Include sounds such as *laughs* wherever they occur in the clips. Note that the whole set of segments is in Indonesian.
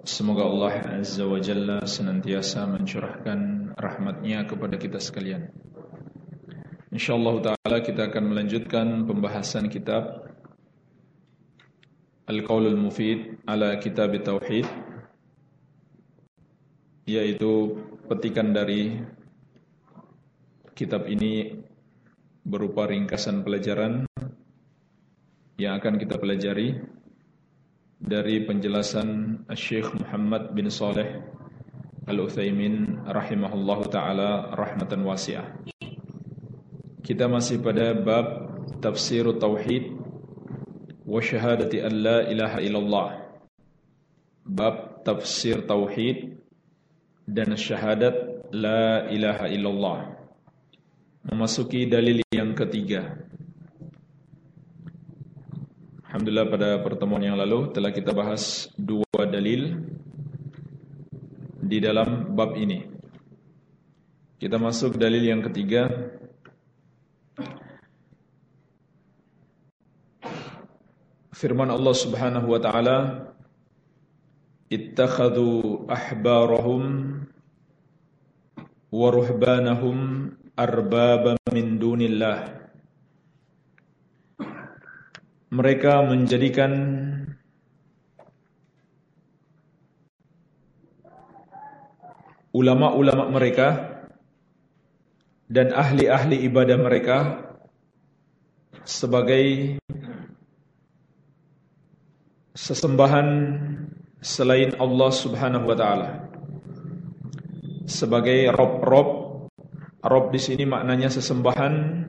Semoga Allah Azza wa Jalla senantiasa mencurahkan rahmatnya kepada kita sekalian. InsyaAllah ta'ala kita akan melanjutkan pembahasan kitab Al-Qawlul Mufid ala Kitab Tauhid Yaitu petikan dari kitab ini berupa ringkasan pelajaran Yang akan kita pelajari dari penjelasan Syekh Muhammad bin Saleh Al-Utsaimin rahimahullahu taala rahmatan wasi'ah. Kita masih pada bab tafsir tauhid wa syahadati an la ilaha illallah. Bab tafsir tauhid dan syahadat la ilaha illallah. Memasuki dalil yang ketiga. Alhamdulillah pada pertemuan yang lalu telah kita bahas dua dalil di dalam bab ini. Kita masuk dalil yang ketiga. Firman Allah Subhanahu wa taala, "Ittakhadhu ahbarahum wa ruhbanahum arbaba min dunillah." Mereka menjadikan ulama-ulama mereka dan ahli-ahli ibadah mereka sebagai sesembahan selain Allah Subhanahu wa taala. Sebagai rob-rob, rob di sini maknanya sesembahan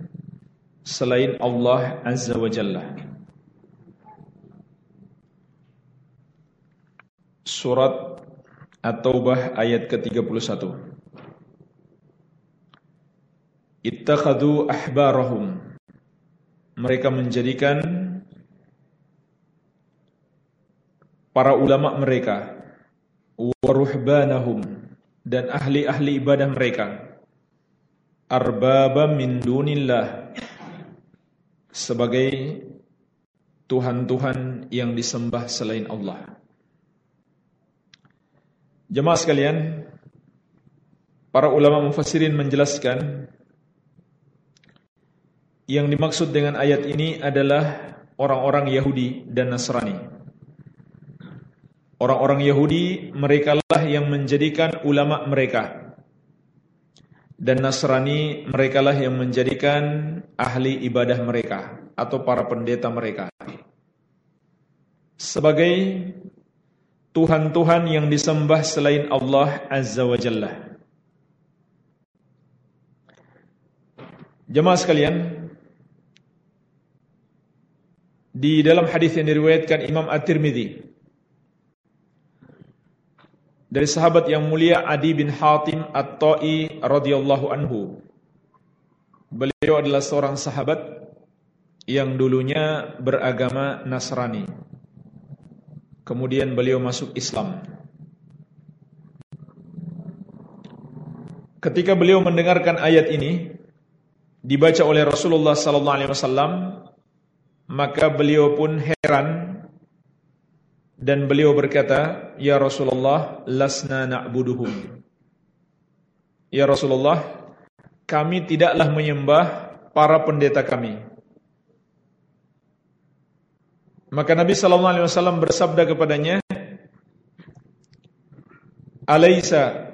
selain Allah Azza wa Jalla. Surat At-Taubah ayat ke-31 Ittakhadhu ahbarahum Mereka menjadikan para ulama mereka waruhbanahum dan ahli-ahli ibadah mereka arbaba min dunillah sebagai tuhan-tuhan yang disembah selain Allah. Jemaah sekalian, para ulama mufassirin menjelaskan yang dimaksud dengan ayat ini adalah orang-orang Yahudi dan Nasrani. Orang-orang Yahudi merekalah yang menjadikan ulama mereka. Dan Nasrani merekalah yang menjadikan ahli ibadah mereka atau para pendeta mereka. Sebagai Tuhan-Tuhan yang disembah selain Allah Azza wa Jalla. Jemaah sekalian, di dalam hadis yang diriwayatkan Imam At-Tirmidzi dari sahabat yang mulia Adi bin Hatim At-Ta'i radhiyallahu anhu. Beliau adalah seorang sahabat yang dulunya beragama Nasrani. Kemudian beliau masuk Islam. Ketika beliau mendengarkan ayat ini dibaca oleh Rasulullah sallallahu alaihi wasallam, maka beliau pun heran dan beliau berkata, "Ya Rasulullah, lasna na'buduhum." Ya Rasulullah, kami tidaklah menyembah para pendeta kami. Maka Nabi sallallahu alaihi wasallam bersabda kepadanya, "Alaisa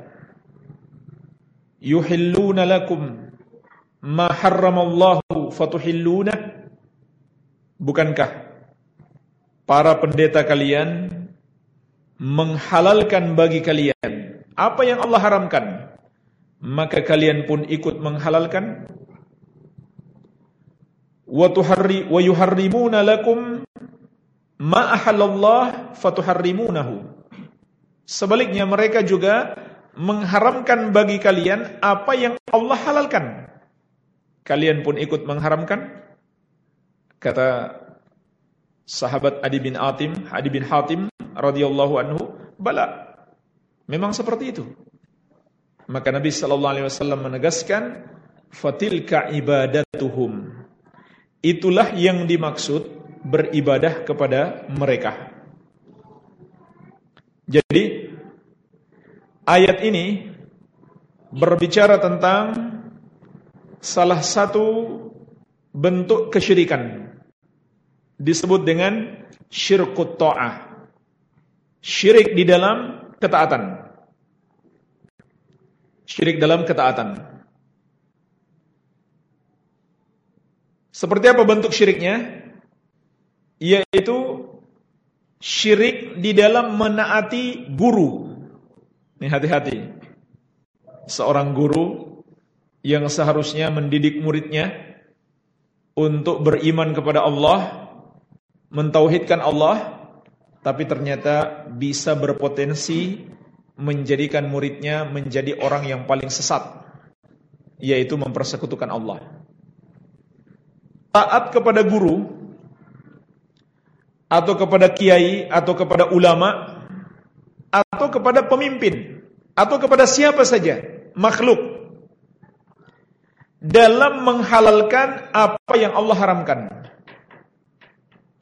yuhilluna lakum ma harramallahu fatuhilluna?" Bukankah para pendeta kalian menghalalkan bagi kalian apa yang Allah haramkan, maka kalian pun ikut menghalalkan? Wa tuharri wa yuharrimuna lakum ma ahallallah fatuharrimunahu Sebaliknya mereka juga mengharamkan bagi kalian apa yang Allah halalkan. Kalian pun ikut mengharamkan? Kata sahabat Adi bin Atim, Adi bin Hatim radhiyallahu anhu, bala. Memang seperti itu. Maka Nabi sallallahu alaihi wasallam menegaskan, fatilka ibadatuhum. Itulah yang dimaksud beribadah kepada mereka. Jadi ayat ini berbicara tentang salah satu bentuk kesyirikan disebut dengan syirkut ta'ah. Syirik di dalam ketaatan. Syirik dalam ketaatan. Seperti apa bentuk syiriknya? Yaitu syirik di dalam menaati guru. Ini hati-hati. Seorang guru yang seharusnya mendidik muridnya untuk beriman kepada Allah, mentauhidkan Allah, tapi ternyata bisa berpotensi menjadikan muridnya menjadi orang yang paling sesat, yaitu mempersekutukan Allah. Taat kepada guru atau kepada kiai atau kepada ulama atau kepada pemimpin atau kepada siapa saja makhluk dalam menghalalkan apa yang Allah haramkan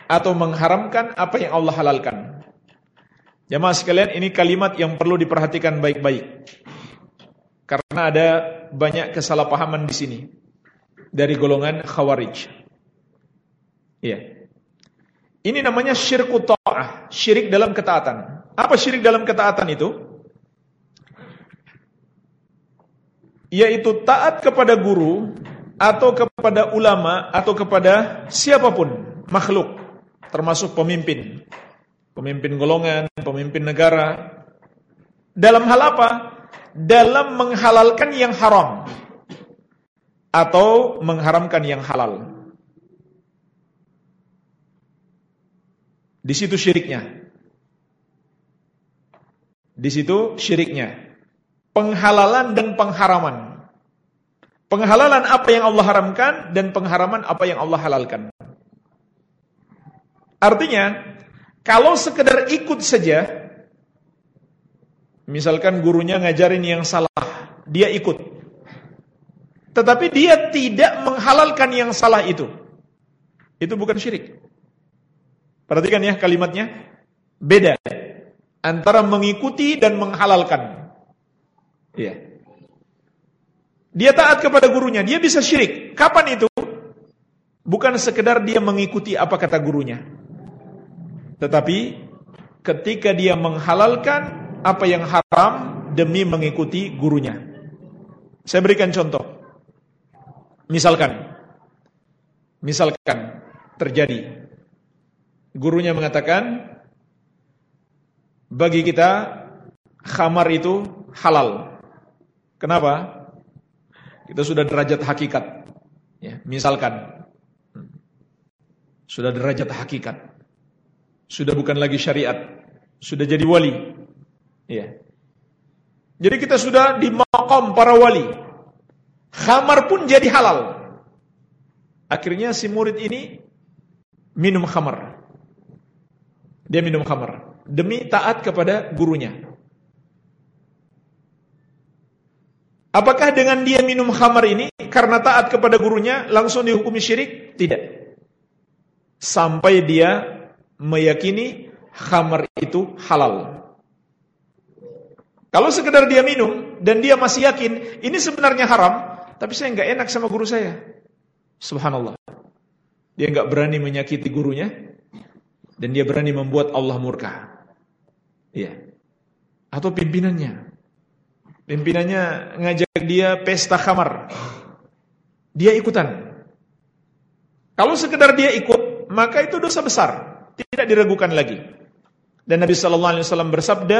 atau mengharamkan apa yang Allah halalkan. Jamaah sekalian, ini kalimat yang perlu diperhatikan baik-baik. Karena ada banyak kesalahpahaman di sini dari golongan Khawarij. Iya. Ini namanya syirku ta'ah, syirik dalam ketaatan. Apa syirik dalam ketaatan itu? Yaitu taat kepada guru atau kepada ulama atau kepada siapa pun makhluk termasuk pemimpin. Pemimpin golongan, pemimpin negara. Dalam hal apa? Dalam menghalalkan yang haram atau mengharamkan yang halal. Di situ syiriknya. Di situ syiriknya. Penghalalan dan pengharaman. Penghalalan apa yang Allah haramkan dan pengharaman apa yang Allah halalkan. Artinya, kalau sekedar ikut saja, misalkan gurunya ngajarin yang salah, dia ikut. Tetapi dia tidak menghalalkan yang salah itu. Itu bukan syirik. Perhatikan ya kalimatnya. Beda. Antara mengikuti dan menghalalkan. Iya. Dia taat kepada gurunya, dia bisa syirik. Kapan itu? Bukan sekedar dia mengikuti apa kata gurunya. Tetapi ketika dia menghalalkan apa yang haram demi mengikuti gurunya. Saya berikan contoh. Misalkan misalkan terjadi gurunya mengatakan bagi kita khamar itu halal. Kenapa? Kita sudah derajat hakikat. Ya, misalkan sudah derajat hakikat. Sudah bukan lagi syariat. Sudah jadi wali. Ya. Jadi kita sudah di makam para wali. Khamar pun jadi halal. Akhirnya si murid ini minum khamar. Dia minum khamar demi taat kepada gurunya. Apakah dengan dia minum khamar ini karena taat kepada gurunya langsung dihukumi syirik? Tidak. Sampai dia meyakini khamar itu halal. Kalau sekedar dia minum dan dia masih yakin ini sebenarnya haram, tapi saya nggak enak sama guru saya. Subhanallah. Dia nggak berani menyakiti gurunya, dan dia berani membuat Allah murka. Iya. Atau pimpinannya. Pimpinannya ngajak dia pesta khamar. Dia ikutan. Kalau sekedar dia ikut, maka itu dosa besar, tidak diragukan lagi. Dan Nabi sallallahu alaihi wasallam bersabda,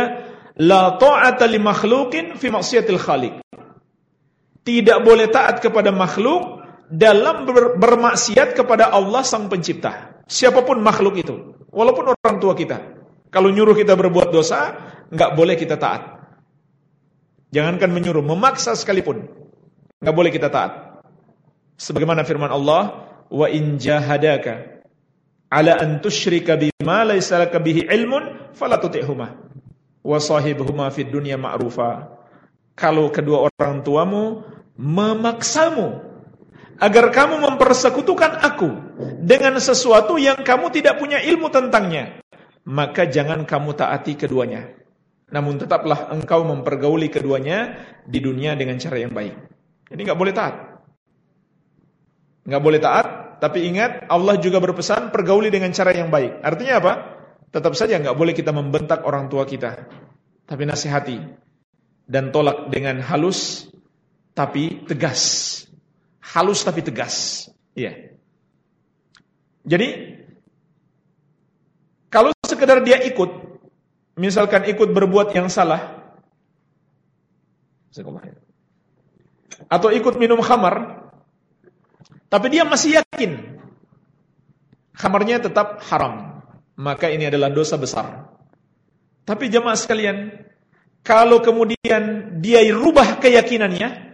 "La ta'ata li makhluqin fi maksiatil khaliq." Tidak boleh taat kepada makhluk dalam bermaksiat kepada Allah sang pencipta. Siapa pun makhluk itu. Walaupun orang tua kita. Kalau nyuruh kita berbuat dosa, nggak boleh kita taat. Jangankan menyuruh, memaksa sekalipun, nggak boleh kita taat. Sebagaimana firman Allah, wa in jahadaka ala an bima laysa laka bihi ilmun fala tuti'huma wa sahibhuma fid dunya ma'rufa. Kalau kedua orang tuamu memaksamu agar kamu mempersekutukan aku dengan sesuatu yang kamu tidak punya ilmu tentangnya, maka jangan kamu taati keduanya. Namun tetaplah engkau mempergauli keduanya di dunia dengan cara yang baik. Ini nggak boleh taat. Nggak boleh taat, tapi ingat Allah juga berpesan pergauli dengan cara yang baik. Artinya apa? Tetap saja nggak boleh kita membentak orang tua kita, tapi nasihati dan tolak dengan halus tapi tegas. Halus tapi tegas. Iya. Jadi kalau sekedar dia ikut, misalkan ikut berbuat yang salah, atau ikut minum khamar, tapi dia masih yakin khamarnya tetap haram, maka ini adalah dosa besar. Tapi jemaah sekalian, kalau kemudian dia rubah keyakinannya,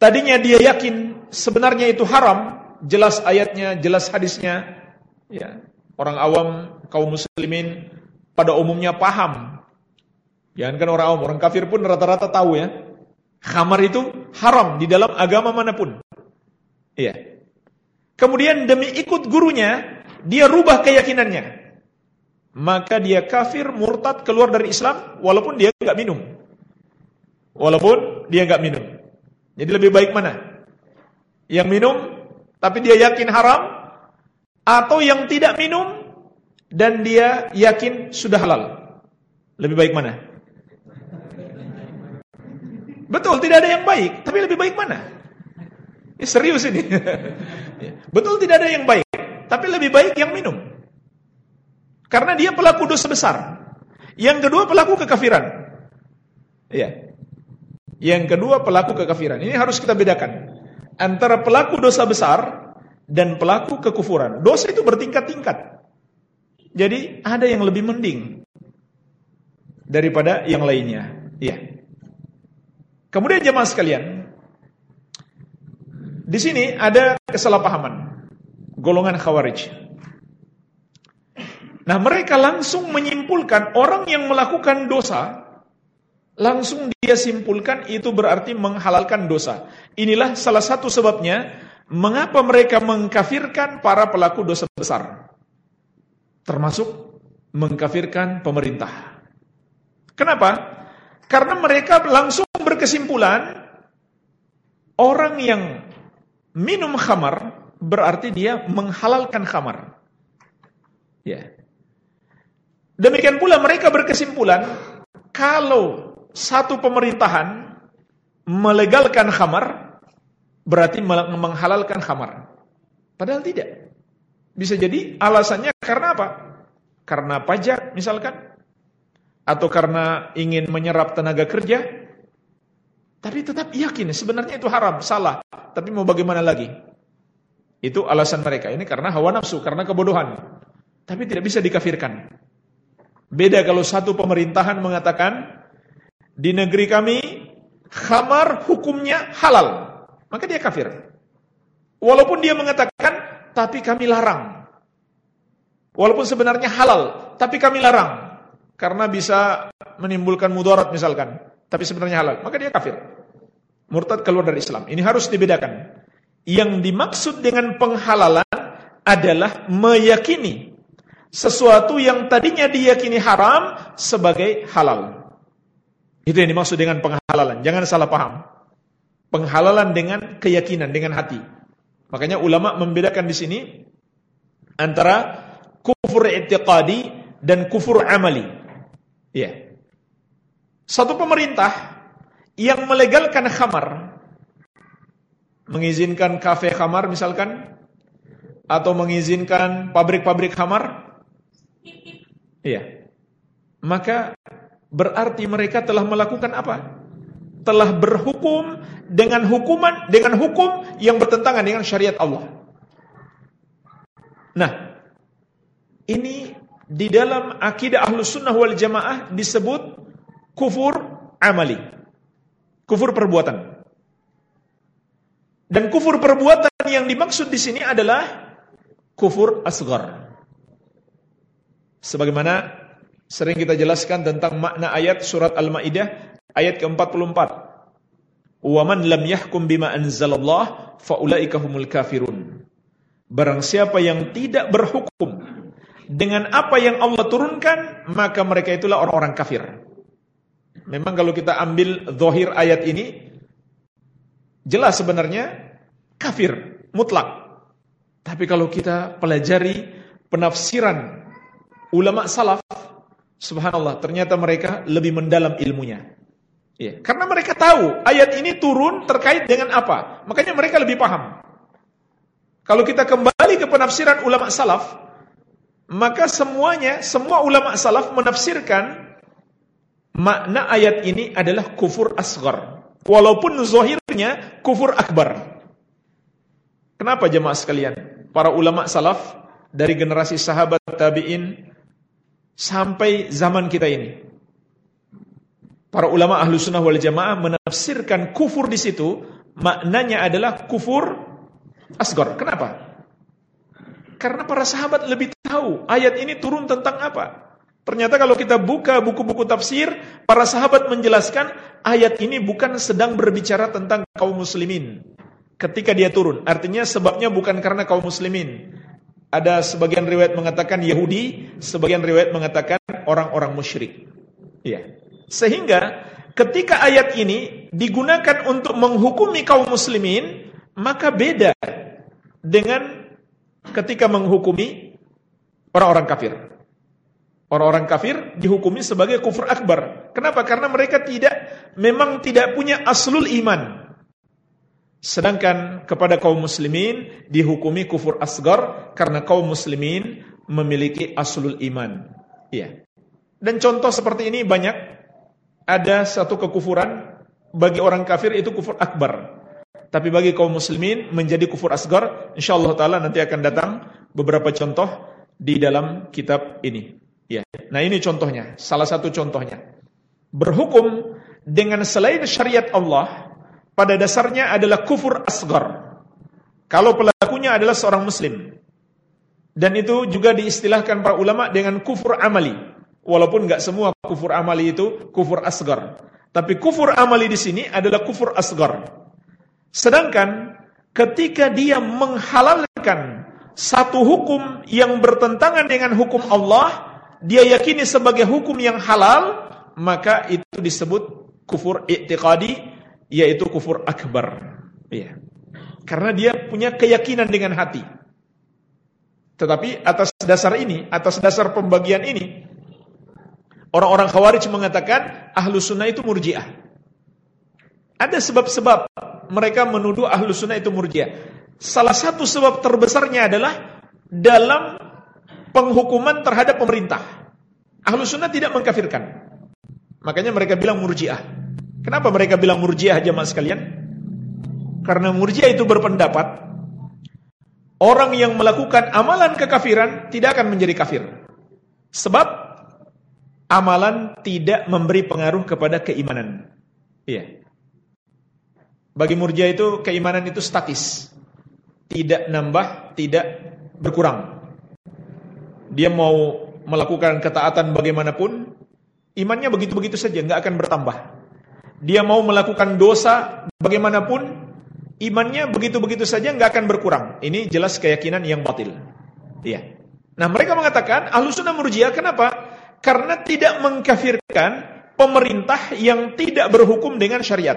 tadinya dia yakin sebenarnya itu haram, jelas ayatnya, jelas hadisnya, ya, Orang awam, kaum muslimin pada umumnya paham. Ya kan orang awam, orang kafir pun rata-rata tahu ya. Khamar itu haram di dalam agama mana pun. Iya. Kemudian demi ikut gurunya, dia rubah keyakinannya. Maka dia kafir, murtad, keluar dari Islam, walaupun dia nggak minum. Walaupun dia nggak minum. Jadi lebih baik mana? Yang minum, tapi dia yakin haram, atau yang tidak minum dan dia yakin sudah halal. Lebih baik mana? Betul, tidak ada yang baik, tapi lebih baik mana? Ini serius ini. *laughs* Betul tidak ada yang baik, tapi lebih baik yang minum. Karena dia pelaku dosa besar. Yang kedua pelaku kekafiran. Iya. Yang kedua pelaku kekafiran. Ini harus kita bedakan antara pelaku dosa besar dan pelaku kekufuran. Dosa itu bertingkat-tingkat. Jadi ada yang lebih mending daripada yang lainnya. Iya. Kemudian jemaah sekalian, di sini ada kesalahpahaman golongan khawarij. Nah, mereka langsung menyimpulkan orang yang melakukan dosa langsung dia simpulkan itu berarti menghalalkan dosa. Inilah salah satu sebabnya Mengapa mereka mengkafirkan para pelaku dosa besar? Termasuk mengkafirkan pemerintah. Kenapa? Karena mereka langsung berkesimpulan orang yang minum khamar berarti dia menghalalkan khamar. Ya. Demikian pula mereka berkesimpulan kalau satu pemerintahan melegalkan khamar berarti menghalalkan khamar. Padahal tidak. Bisa jadi alasannya karena apa? Karena pajak misalkan. Atau karena ingin menyerap tenaga kerja. Tapi tetap yakin sebenarnya itu haram, salah. Tapi mau bagaimana lagi? Itu alasan mereka. Ini karena hawa nafsu, karena kebodohan. Tapi tidak bisa dikafirkan. Beda kalau satu pemerintahan mengatakan di negeri kami khamar hukumnya halal maka dia kafir. Walaupun dia mengatakan, tapi kami larang. Walaupun sebenarnya halal, tapi kami larang. Karena bisa menimbulkan mudarat misalkan. Tapi sebenarnya halal. Maka dia kafir. Murtad keluar dari Islam. Ini harus dibedakan. Yang dimaksud dengan penghalalan adalah meyakini sesuatu yang tadinya diyakini haram sebagai halal. Itu yang dimaksud dengan penghalalan. Jangan salah paham. Penghalalan dengan keyakinan, dengan hati. Makanya ulama membedakan di sini antara kufur i'tiqadi dan kufur amali. Ya. Satu pemerintah yang melegalkan khamar, mengizinkan kafe khamar misalkan, atau mengizinkan pabrik-pabrik khamar, iya. Maka berarti mereka telah melakukan apa? Telah berhukum dengan hukuman dengan hukum yang bertentangan dengan syariat Allah. Nah, ini di dalam akidah ahlus sunnah wal jamaah disebut kufur amali. Kufur perbuatan. Dan kufur perbuatan yang dimaksud di sini adalah kufur asgar. Sebagaimana sering kita jelaskan tentang makna ayat surat Al-Maidah ayat ke-44. Wa man lam yahkum bima anzalallah faulaika humul kafirun. Barang siapa yang tidak berhukum dengan apa yang Allah turunkan, maka mereka itulah orang-orang kafir. Memang kalau kita ambil zahir ayat ini, jelas sebenarnya kafir, mutlak. Tapi kalau kita pelajari penafsiran ulama salaf, subhanallah, ternyata mereka lebih mendalam ilmunya. Ya, karena mereka tahu ayat ini turun terkait dengan apa. Makanya mereka lebih paham. Kalau kita kembali ke penafsiran ulama salaf, maka semuanya, semua ulama salaf menafsirkan makna ayat ini adalah kufur asgar. Walaupun zahirnya kufur akbar. Kenapa jemaah sekalian? Para ulama salaf dari generasi sahabat tabi'in sampai zaman kita ini. Para ulama ahlu sunnah wal jamaah menafsirkan kufur di situ maknanya adalah kufur asgar. Kenapa? Karena para sahabat lebih tahu ayat ini turun tentang apa. Ternyata kalau kita buka buku-buku tafsir, para sahabat menjelaskan ayat ini bukan sedang berbicara tentang kaum muslimin. Ketika dia turun, artinya sebabnya bukan karena kaum muslimin. Ada sebagian riwayat mengatakan Yahudi, sebagian riwayat mengatakan orang-orang musyrik. Ya. Sehingga ketika ayat ini digunakan untuk menghukumi kaum muslimin, maka beda dengan ketika menghukumi orang-orang kafir. Orang-orang kafir dihukumi sebagai kufur akbar. Kenapa? Karena mereka tidak memang tidak punya aslul iman. Sedangkan kepada kaum muslimin dihukumi kufur asgar karena kaum muslimin memiliki aslul iman. Iya. Dan contoh seperti ini banyak. Ada satu kekufuran bagi orang kafir itu kufur akbar. Tapi bagi kaum muslimin menjadi kufur asgar, insyaallah taala nanti akan datang beberapa contoh di dalam kitab ini. Ya. Nah, ini contohnya, salah satu contohnya. Berhukum dengan selain syariat Allah pada dasarnya adalah kufur asgar. Kalau pelakunya adalah seorang muslim. Dan itu juga diistilahkan para ulama dengan kufur amali. Walaupun nggak semua kufur amali itu kufur asgar. Tapi kufur amali di sini adalah kufur asgar. Sedangkan ketika dia menghalalkan satu hukum yang bertentangan dengan hukum Allah, dia yakini sebagai hukum yang halal, maka itu disebut kufur i'tiqadi, yaitu kufur akbar. Ya. Karena dia punya keyakinan dengan hati. Tetapi atas dasar ini, atas dasar pembagian ini, orang-orang khawarij mengatakan ahlu sunnah itu murjiah. Ada sebab-sebab mereka menuduh ahlu sunnah itu murjiah. Salah satu sebab terbesarnya adalah dalam penghukuman terhadap pemerintah. Ahlu sunnah tidak mengkafirkan. Makanya mereka bilang murjiah. Kenapa mereka bilang murjiah jemaah sekalian? Karena murjiah itu berpendapat orang yang melakukan amalan kekafiran tidak akan menjadi kafir. Sebab amalan tidak memberi pengaruh kepada keimanan. Iya. Bagi murjia itu keimanan itu statis. Tidak nambah, tidak berkurang. Dia mau melakukan ketaatan bagaimanapun, imannya begitu-begitu saja, nggak akan bertambah. Dia mau melakukan dosa bagaimanapun, imannya begitu-begitu saja, nggak akan berkurang. Ini jelas keyakinan yang batil. Iya. Nah mereka mengatakan, ahlu sunnah murjia, kenapa? Karena tidak mengkafirkan pemerintah yang tidak berhukum dengan syariat.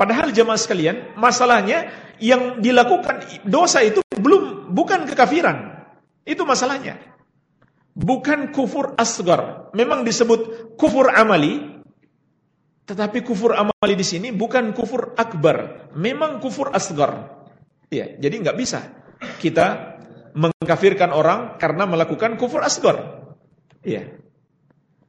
Padahal jemaah sekalian, masalahnya yang dilakukan dosa itu belum bukan kekafiran. Itu masalahnya. Bukan kufur asgar. Memang disebut kufur amali, tetapi kufur amali di sini bukan kufur akbar. Memang kufur asgar. Ya, jadi nggak bisa kita mengkafirkan orang karena melakukan kufur asgar. Ya.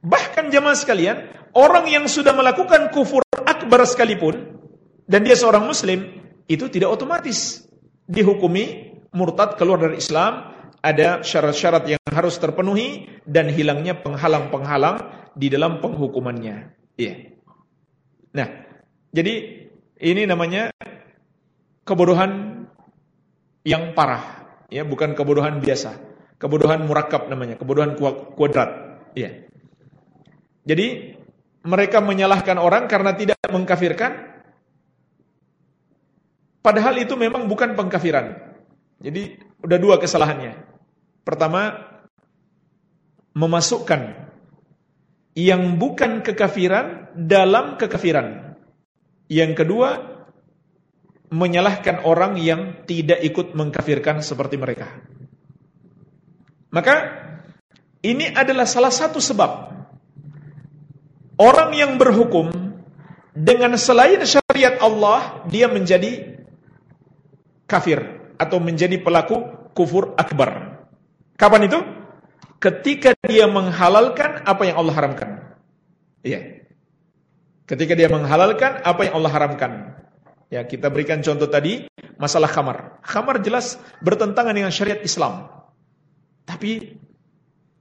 Bahkan jemaah sekalian, orang yang sudah melakukan kufur akbar sekalipun, dan dia seorang muslim, itu tidak otomatis dihukumi murtad keluar dari Islam ada syarat-syarat yang harus terpenuhi dan hilangnya penghalang-penghalang di dalam penghukumannya. Iya. Nah, jadi ini namanya kebodohan yang parah, ya, bukan kebodohan biasa. Kebodohan murakab namanya, kebodohan kuadrat. Iya. Jadi mereka menyalahkan orang karena tidak mengkafirkan padahal itu memang bukan pengkafiran. Jadi udah dua kesalahannya. Pertama memasukkan yang bukan kekafiran dalam kekafiran. Yang kedua menyalahkan orang yang tidak ikut mengkafirkan seperti mereka. Maka ini adalah salah satu sebab Orang yang berhukum dengan selain syariat Allah, dia menjadi kafir atau menjadi pelaku kufur akbar. Kapan itu? Ketika dia menghalalkan apa yang Allah haramkan. Iya. Ketika dia menghalalkan apa yang Allah haramkan. Ya, kita berikan contoh tadi masalah khamar. Khamar jelas bertentangan dengan syariat Islam. Tapi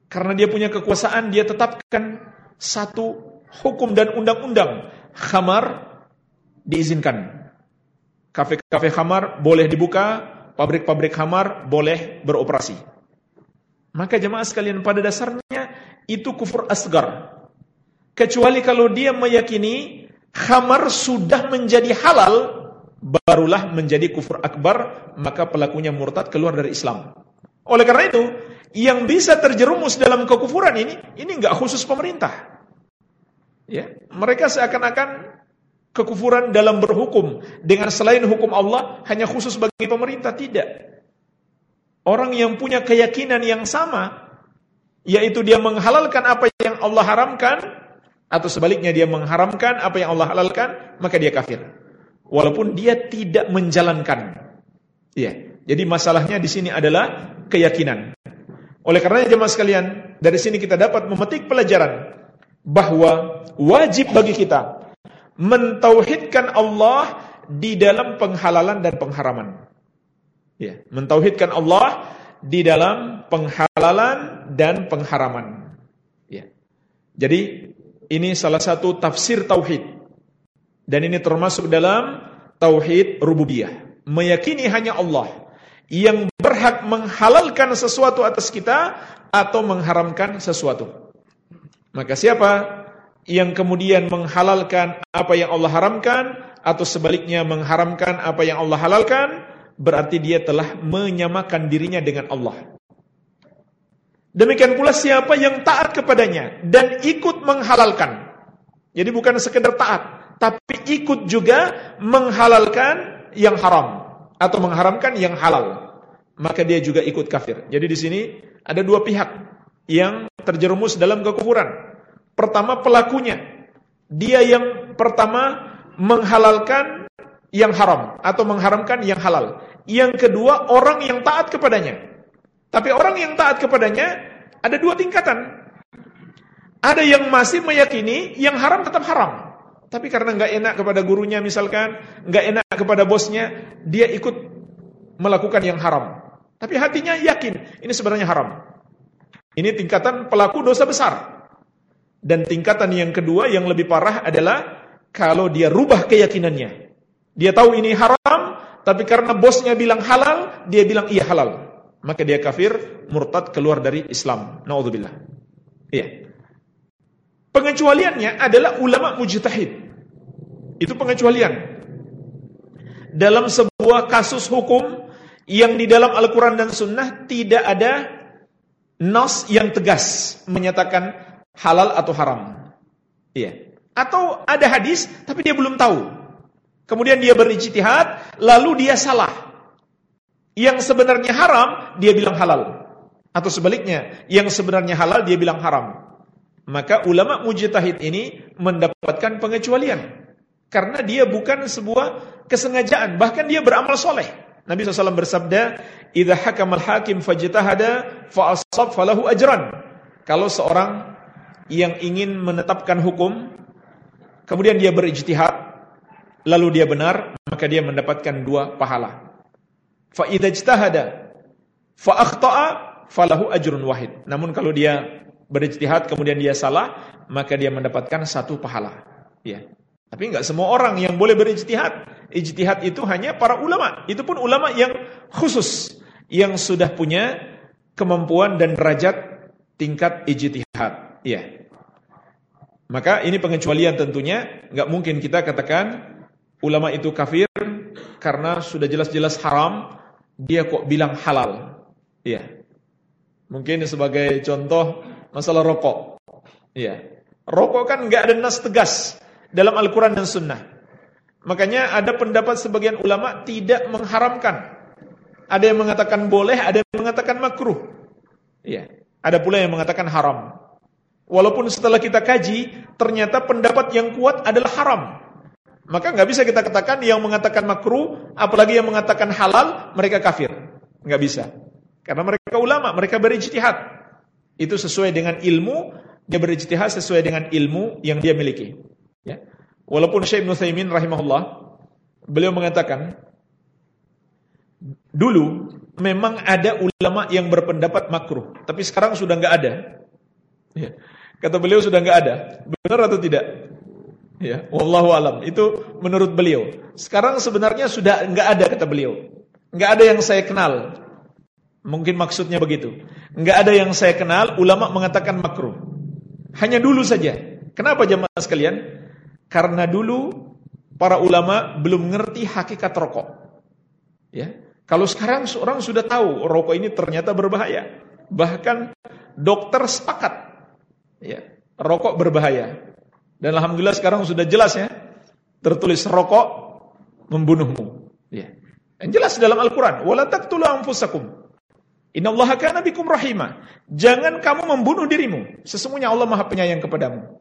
karena dia punya kekuasaan, dia tetapkan satu hukum dan undang-undang khamar diizinkan. Kafe-kafe khamar boleh dibuka, pabrik-pabrik khamar boleh beroperasi. Maka jemaah sekalian pada dasarnya itu kufur asgar. Kecuali kalau dia meyakini khamar sudah menjadi halal, barulah menjadi kufur akbar, maka pelakunya murtad keluar dari Islam. Oleh karena itu, yang bisa terjerumus dalam kekufuran ini, ini enggak khusus pemerintah. Ya, mereka seakan-akan kekufuran dalam berhukum dengan selain hukum Allah hanya khusus bagi pemerintah tidak. Orang yang punya keyakinan yang sama yaitu dia menghalalkan apa yang Allah haramkan atau sebaliknya dia mengharamkan apa yang Allah halalkan, maka dia kafir. Walaupun dia tidak menjalankan. Ya. Jadi masalahnya di sini adalah keyakinan. Oleh karenanya jemaah sekalian, dari sini kita dapat memetik pelajaran bahwa wajib bagi kita mentauhidkan Allah di dalam penghalalan dan pengharaman. Ya, mentauhidkan Allah di dalam penghalalan dan pengharaman. Ya. Jadi ini salah satu tafsir tauhid. Dan ini termasuk dalam tauhid rububiyah. Meyakini hanya Allah yang berhak menghalalkan sesuatu atas kita atau mengharamkan sesuatu. Maka siapa yang kemudian menghalalkan apa yang Allah haramkan atau sebaliknya mengharamkan apa yang Allah halalkan, berarti dia telah menyamakan dirinya dengan Allah. Demikian pula siapa yang taat kepadanya dan ikut menghalalkan. Jadi bukan sekedar taat, tapi ikut juga menghalalkan yang haram atau mengharamkan yang halal. Maka dia juga ikut kafir. Jadi di sini ada dua pihak yang terjerumus dalam kekufuran. Pertama pelakunya. Dia yang pertama menghalalkan yang haram atau mengharamkan yang halal. Yang kedua orang yang taat kepadanya. Tapi orang yang taat kepadanya ada dua tingkatan. Ada yang masih meyakini yang haram tetap haram. Tapi karena nggak enak kepada gurunya misalkan, nggak enak kepada bosnya, dia ikut melakukan yang haram. Tapi hatinya yakin ini sebenarnya haram. Ini tingkatan pelaku dosa besar. Dan tingkatan yang kedua yang lebih parah adalah kalau dia rubah keyakinannya. Dia tahu ini haram, tapi karena bosnya bilang halal, dia bilang iya halal. Maka dia kafir, murtad keluar dari Islam. Nauzubillah. Iya. Pengecualiannya adalah ulama mujtahid. Itu pengecualian. Dalam sebuah kasus hukum yang di dalam Al-Quran dan Sunnah tidak ada nos yang tegas menyatakan halal atau haram. Iya. Atau ada hadis tapi dia belum tahu. Kemudian dia berijtihad lalu dia salah. Yang sebenarnya haram dia bilang halal. Atau sebaliknya, yang sebenarnya halal dia bilang haram. Maka ulama mujtahid ini mendapatkan pengecualian. Karena dia bukan sebuah kesengajaan, bahkan dia beramal soleh. Nabi SAW bersabda, "Idza hakamal hakim fajtahada fa asab falahu ajran." Kalau seorang yang ingin menetapkan hukum kemudian dia berijtihad lalu dia benar, maka dia mendapatkan dua pahala. Fa idza ijtahada fa akhta'a falahu ajrun wahid. Namun kalau dia berijtihad kemudian dia salah, maka dia mendapatkan satu pahala. Ya. Tapi enggak semua orang yang boleh berijtihad. Ijtihad itu hanya para ulama. Itu pun ulama yang khusus yang sudah punya kemampuan dan derajat tingkat ijtihad. Ya. Maka ini pengecualian tentunya enggak mungkin kita katakan ulama itu kafir karena sudah jelas-jelas haram, dia kok bilang halal. Iya. Mungkin sebagai contoh masalah rokok. Iya. Rokok kan nggak ada nas tegas dalam Al-Quran dan Sunnah. Makanya ada pendapat sebagian ulama tidak mengharamkan. Ada yang mengatakan boleh, ada yang mengatakan makruh. Iya. Ada pula yang mengatakan haram. Walaupun setelah kita kaji, ternyata pendapat yang kuat adalah haram. Maka nggak bisa kita katakan yang mengatakan makruh, apalagi yang mengatakan halal, mereka kafir. Nggak bisa. Karena mereka ulama, mereka berijtihad. Itu sesuai dengan ilmu, dia berijtihad sesuai dengan ilmu yang dia miliki. Ya. Walaupun Syekh Ibn Thaymin rahimahullah, beliau mengatakan, dulu memang ada ulama yang berpendapat makruh, tapi sekarang sudah nggak ada. Ya. Kata beliau sudah nggak ada. Benar atau tidak? Ya, wallahu alam. Itu menurut beliau. Sekarang sebenarnya sudah nggak ada kata beliau. Nggak ada yang saya kenal Mungkin maksudnya begitu. Enggak ada yang saya kenal ulama mengatakan makruh. Hanya dulu saja. Kenapa jemaah sekalian? Karena dulu para ulama belum ngerti hakikat rokok. Ya. Kalau sekarang seorang sudah tahu rokok ini ternyata berbahaya. Bahkan dokter sepakat. Ya, rokok berbahaya. Dan alhamdulillah sekarang sudah jelas ya. Tertulis rokok membunuhmu. Ya. Yang jelas dalam Al-Qur'an, "Wala taqtulu anfusakum." Innallaha kana bikum rahima. Jangan kamu membunuh dirimu. Sesungguhnya Allah Maha Penyayang kepadamu.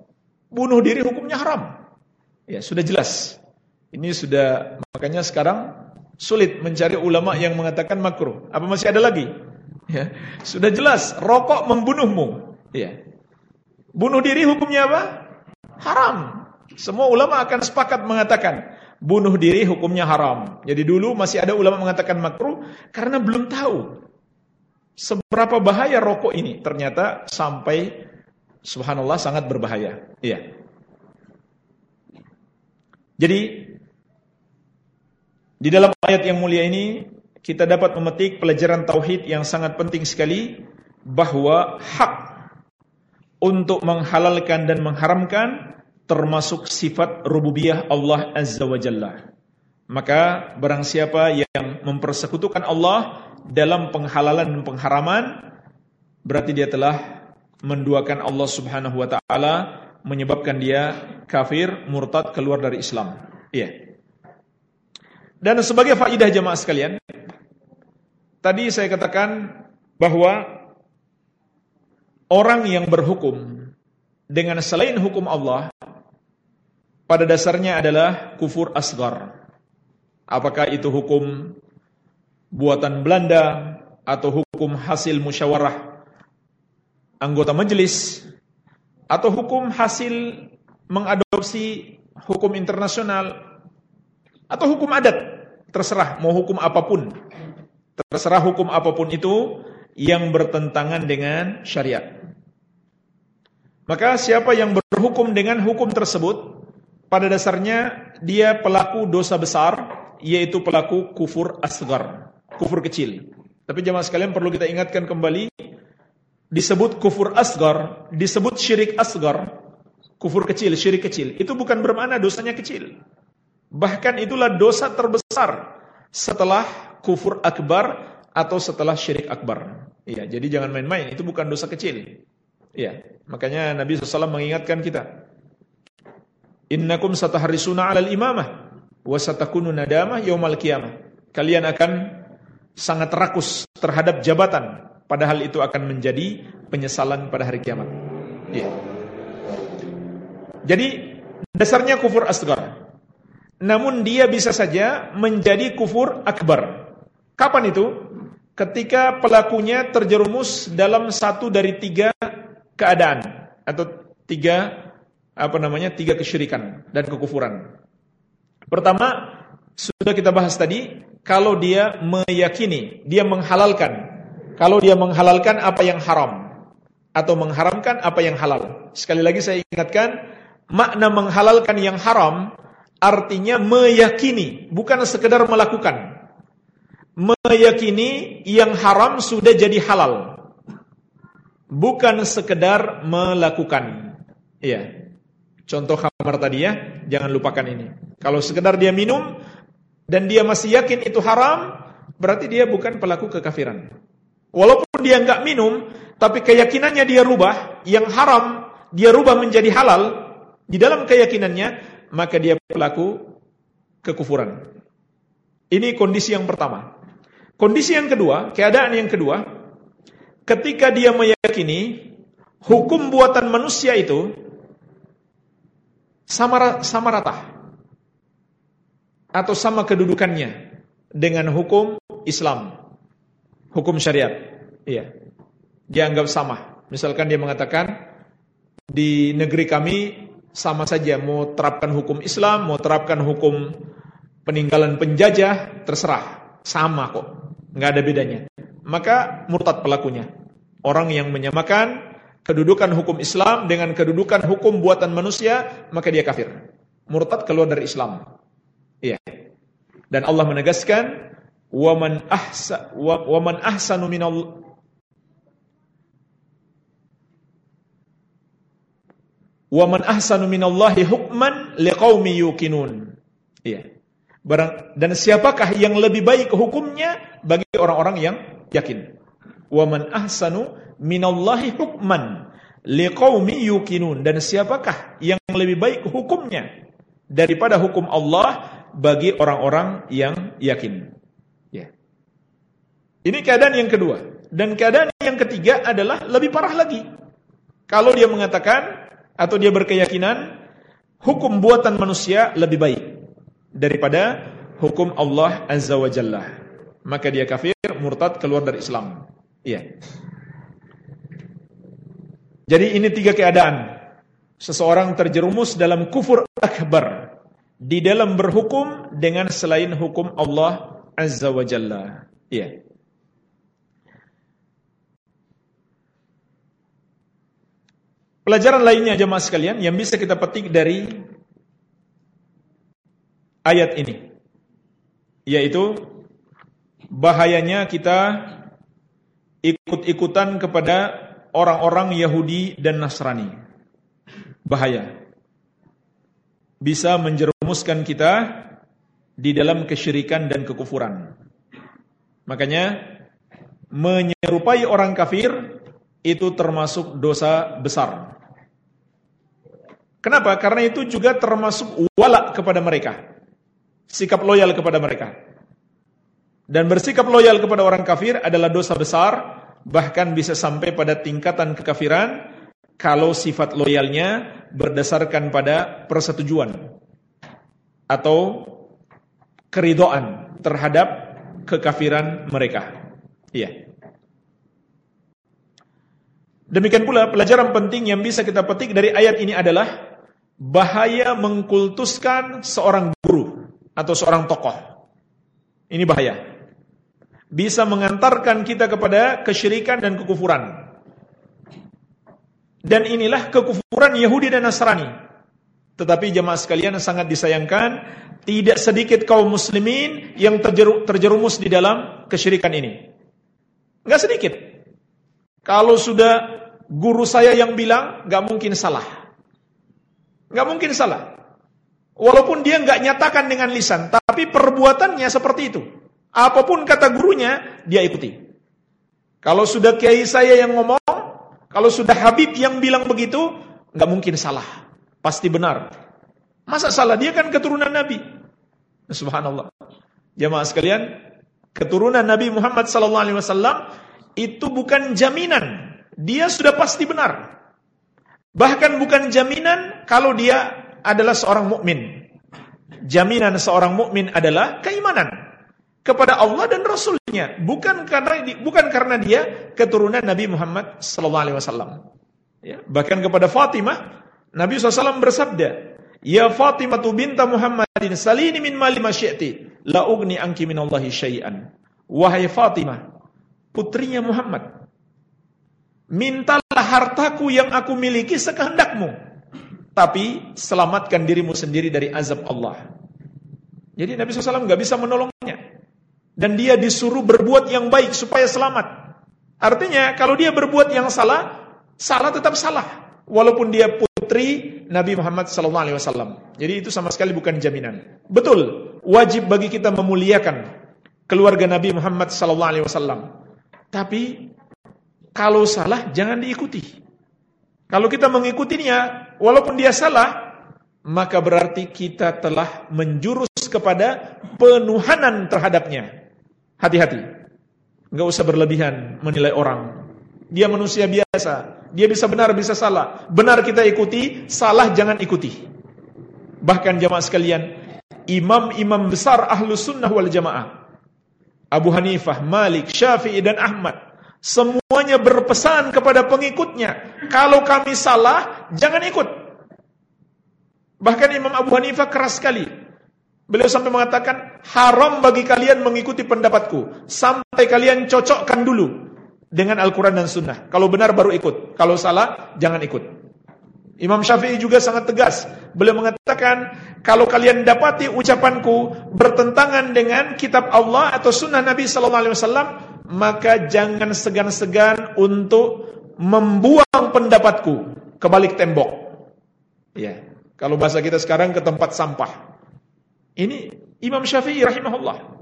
Bunuh diri hukumnya haram. Ya, sudah jelas. Ini sudah makanya sekarang sulit mencari ulama yang mengatakan makruh. Apa masih ada lagi? Ya, sudah jelas rokok membunuhmu. Ya. Bunuh diri hukumnya apa? Haram. Semua ulama akan sepakat mengatakan bunuh diri hukumnya haram. Jadi dulu masih ada ulama mengatakan makruh karena belum tahu Seberapa bahaya rokok ini? Ternyata sampai subhanallah sangat berbahaya. Iya. Jadi di dalam ayat yang mulia ini kita dapat memetik pelajaran tauhid yang sangat penting sekali bahwa hak untuk menghalalkan dan mengharamkan termasuk sifat rububiyah Allah Azza wa Jalla. Maka barang siapa yang mempersekutukan Allah dalam penghalalan dan pengharaman berarti dia telah menduakan Allah Subhanahu wa taala menyebabkan dia kafir, murtad, keluar dari Islam. Iya. Dan sebagai faidah jemaah sekalian, tadi saya katakan bahwa orang yang berhukum dengan selain hukum Allah pada dasarnya adalah kufur asgar. Apakah itu hukum buatan Belanda atau hukum hasil musyawarah anggota majelis atau hukum hasil mengadopsi hukum internasional atau hukum adat? Terserah mau hukum apa pun. Terserah hukum apa pun itu yang bertentangan dengan syariat maka siapa yang berhukum dengan hukum tersebut pada dasarnya dia pelaku dosa besar yaitu pelaku kufur asgar kufur kecil. Tapi jemaah sekalian perlu kita ingatkan kembali disebut kufur asgar, disebut syirik asgar, kufur kecil, syirik kecil. Itu bukan bermakna dosanya kecil. Bahkan itulah dosa terbesar setelah kufur akbar atau setelah syirik akbar. Iya, jadi jangan main-main, itu bukan dosa kecil. Iya, makanya Nabi SAW mengingatkan kita. Innakum satahrisuna alal imamah wa satakunu nadamah yaumal qiyamah. Kalian akan sangat rakus terhadap jabatan, padahal itu akan menjadi penyesalan pada hari kiamat. Ya. Jadi dasarnya kufur asgar. Namun dia bisa saja menjadi kufur akbar. Kapan itu? Ketika pelakunya terjerumus dalam satu dari tiga keadaan atau tiga apa namanya tiga kesyirikan dan kekufuran. Pertama sudah kita bahas tadi kalau dia meyakini, dia menghalalkan Kalau dia menghalalkan apa yang haram atau mengharamkan apa yang halal. Sekali lagi saya ingatkan, makna menghalalkan yang haram artinya meyakini, bukan sekedar melakukan. Meyakini yang haram sudah jadi halal. Bukan sekedar melakukan. Iya. Contoh khamar tadi ya, jangan lupakan ini. Kalau sekedar dia minum dan dia masih yakin itu haram, berarti dia bukan pelaku kekafiran. Walaupun dia nggak minum, tapi keyakinannya dia rubah, yang haram dia rubah menjadi halal di dalam keyakinannya, maka dia pelaku kekufuran. Ini kondisi yang pertama. Kondisi yang kedua, keadaan yang kedua, ketika dia meyakini hukum buatan manusia itu sama sama rata atau sama kedudukannya dengan hukum Islam, hukum syariat. Iya. Dianggap sama. Misalkan dia mengatakan di negeri kami sama saja mau terapkan hukum Islam, mau terapkan hukum peninggalan penjajah, terserah. Sama kok. Nggak ada bedanya. Maka murtad pelakunya. Orang yang menyamakan kedudukan hukum Islam dengan kedudukan hukum buatan manusia, maka dia kafir. Murtad keluar dari Islam. Iya. Dan Allah menegaskan, "Waman ahsa wa man ahsanu minal Waman ahsanu minallahi hukman liqaumi yuqinun. Iya. Barang dan siapakah yang lebih baik hukumnya bagi orang-orang yang yakin? Waman ahsanu minallahi hukman liqaumi yuqinun dan siapakah yang lebih baik hukumnya daripada hukum Allah bagi orang-orang yang yakin. Ya. Ini keadaan yang kedua. Dan keadaan yang ketiga adalah lebih parah lagi. Kalau dia mengatakan atau dia berkeyakinan hukum buatan manusia lebih baik daripada hukum Allah Azza wa Jalla. Maka dia kafir, murtad, keluar dari Islam. Iya. Jadi ini tiga keadaan. Seseorang terjerumus dalam kufur akbar di dalam berhukum dengan selain hukum Allah Azza wa Jalla. Iya. Pelajaran lainnya jemaah sekalian yang bisa kita petik dari ayat ini yaitu bahayanya kita ikut-ikutan kepada orang-orang Yahudi dan Nasrani. Bahaya. Bisa menjerumuskan kita di dalam kesyirikan dan kekufuran. Makanya menyerupai orang kafir itu termasuk dosa besar. Kenapa? Karena itu juga termasuk walak kepada mereka. Sikap loyal kepada mereka. Dan bersikap loyal kepada orang kafir adalah dosa besar, bahkan bisa sampai pada tingkatan kekafiran kalau sifat loyalnya berdasarkan pada persetujuan atau keridoan terhadap kekafiran mereka. Iya. Demikian pula pelajaran penting yang bisa kita petik dari ayat ini adalah bahaya mengkultuskan seorang guru atau seorang tokoh. Ini bahaya. Bisa mengantarkan kita kepada kesyirikan dan kekufuran. Dan inilah kekufuran Yahudi dan Nasrani. Tetapi jemaah sekalian sangat disayangkan, tidak sedikit kaum muslimin yang terjeru, terjerumus di dalam kesyirikan ini. Enggak sedikit. Kalau sudah guru saya yang bilang, enggak mungkin salah. Enggak mungkin salah. Walaupun dia enggak nyatakan dengan lisan, tapi perbuatannya seperti itu. Apa pun kata gurunya, dia ikuti. Kalau sudah kiai saya yang ngomong, kalau sudah Habib yang bilang begitu, enggak mungkin salah pasti benar. Masa salah dia kan keturunan Nabi. Subhanallah. Jamaah sekalian, keturunan Nabi Muhammad wasallam itu bukan jaminan dia sudah pasti benar. Bahkan bukan jaminan kalau dia adalah seorang mukmin. Jaminan seorang mukmin adalah keimanan kepada Allah dan Rasulnya, bukan karena bukan karena dia keturunan Nabi Muhammad wasallam. Ya, bahkan kepada Fatimah Nabi SAW bersabda, Ya Fatimah binta Muhammadin salini min mali masyiati la ugni anki min Allahi syai'an. Wahai Fatimah, putrinya Muhammad. Mintalah hartaku yang aku miliki sekehendakmu. Tapi selamatkan dirimu sendiri dari azab Allah. Jadi Nabi SAW nggak bisa menolongnya. Dan dia disuruh berbuat yang baik supaya selamat. Artinya kalau dia berbuat yang salah, salah tetap salah. Walaupun dia putri Nabi Muhammad SAW. Jadi itu sama sekali bukan jaminan. Betul, wajib bagi kita memuliakan keluarga Nabi Muhammad SAW. Tapi kalau salah jangan diikuti. Kalau kita mengikutinya, walaupun dia salah, maka berarti kita telah menjurus kepada penuhanan terhadapnya. Hati-hati. Enggak usah berlebihan menilai orang. Dia manusia biasa. Dia bisa benar, bisa salah. Benar kita ikuti, salah jangan ikuti. Bahkan jamaah sekalian, imam-imam besar ahlu sunnah wal jamaah. Abu Hanifah, Malik, Syafi'i dan Ahmad. Semuanya berpesan kepada pengikutnya. Kalau kami salah, jangan ikut. Bahkan Imam Abu Hanifah keras sekali. Beliau sampai mengatakan, haram bagi kalian mengikuti pendapatku. Sampai kalian cocokkan dulu dengan Al-Quran dan Sunnah. Kalau benar baru ikut. Kalau salah, jangan ikut. Imam Syafi'i juga sangat tegas. Beliau mengatakan, kalau kalian dapati ucapanku bertentangan dengan kitab Allah atau sunnah Nabi Sallallahu Alaihi Wasallam, maka jangan segan-segan untuk membuang pendapatku ke balik tembok. Ya, kalau bahasa kita sekarang ke tempat sampah. Ini Imam Syafi'i rahimahullah.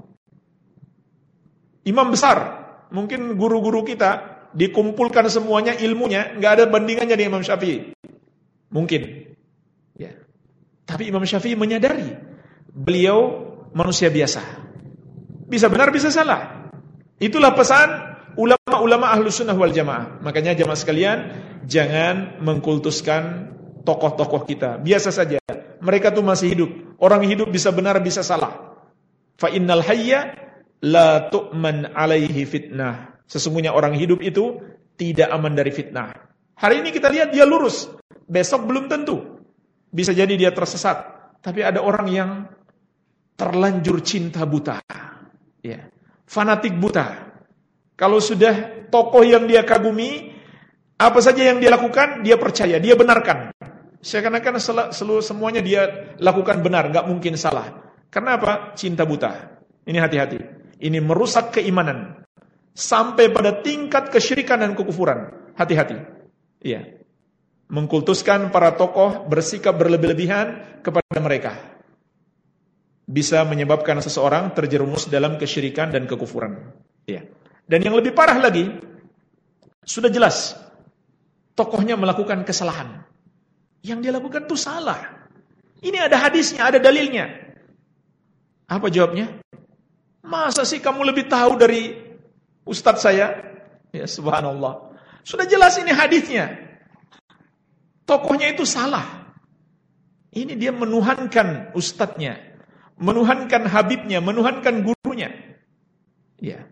Imam besar. Mungkin guru-guru kita dikumpulkan semuanya ilmunya nggak ada bandingannya di Imam Syafi'i. Mungkin. Ya. Tapi Imam Syafi'i menyadari beliau manusia biasa. Bisa benar, bisa salah. Itulah pesan ulama-ulama ahlu sunnah wal jamaah. Makanya jamaah sekalian, jangan mengkultuskan tokoh-tokoh kita. Biasa saja. Mereka tuh masih hidup. Orang hidup bisa benar, bisa salah. Fa innal hayya la tu'man alaihi fitnah. Sesungguhnya orang hidup itu tidak aman dari fitnah. Hari ini kita lihat dia lurus, besok belum tentu. Bisa jadi dia tersesat. Tapi ada orang yang terlanjur cinta buta. Ya. Fanatik buta. Kalau sudah tokoh yang dia kagumi, apa saja yang dia lakukan, dia percaya, dia benarkan. Seakan-akan seluruh semuanya dia lakukan benar, nggak mungkin salah. Karena apa? Cinta buta. Ini hati-hati. Ini merusak keimanan. Sampai pada tingkat kesyirikan dan kekufuran. Hati-hati. Iya. Mengkultuskan para tokoh bersikap berlebih-lebihan kepada mereka. Bisa menyebabkan seseorang terjerumus dalam kesyirikan dan kekufuran. Iya. Dan yang lebih parah lagi, sudah jelas tokohnya melakukan kesalahan. Yang dia lakukan itu salah. Ini ada hadisnya, ada dalilnya. Apa jawabnya? Masa sih kamu lebih tahu dari ustadz saya? Ya subhanallah. Sudah jelas ini hadisnya. Tokohnya itu salah. Ini dia menuhankan ustadznya. Menuhankan habibnya, menuhankan gurunya. Ya.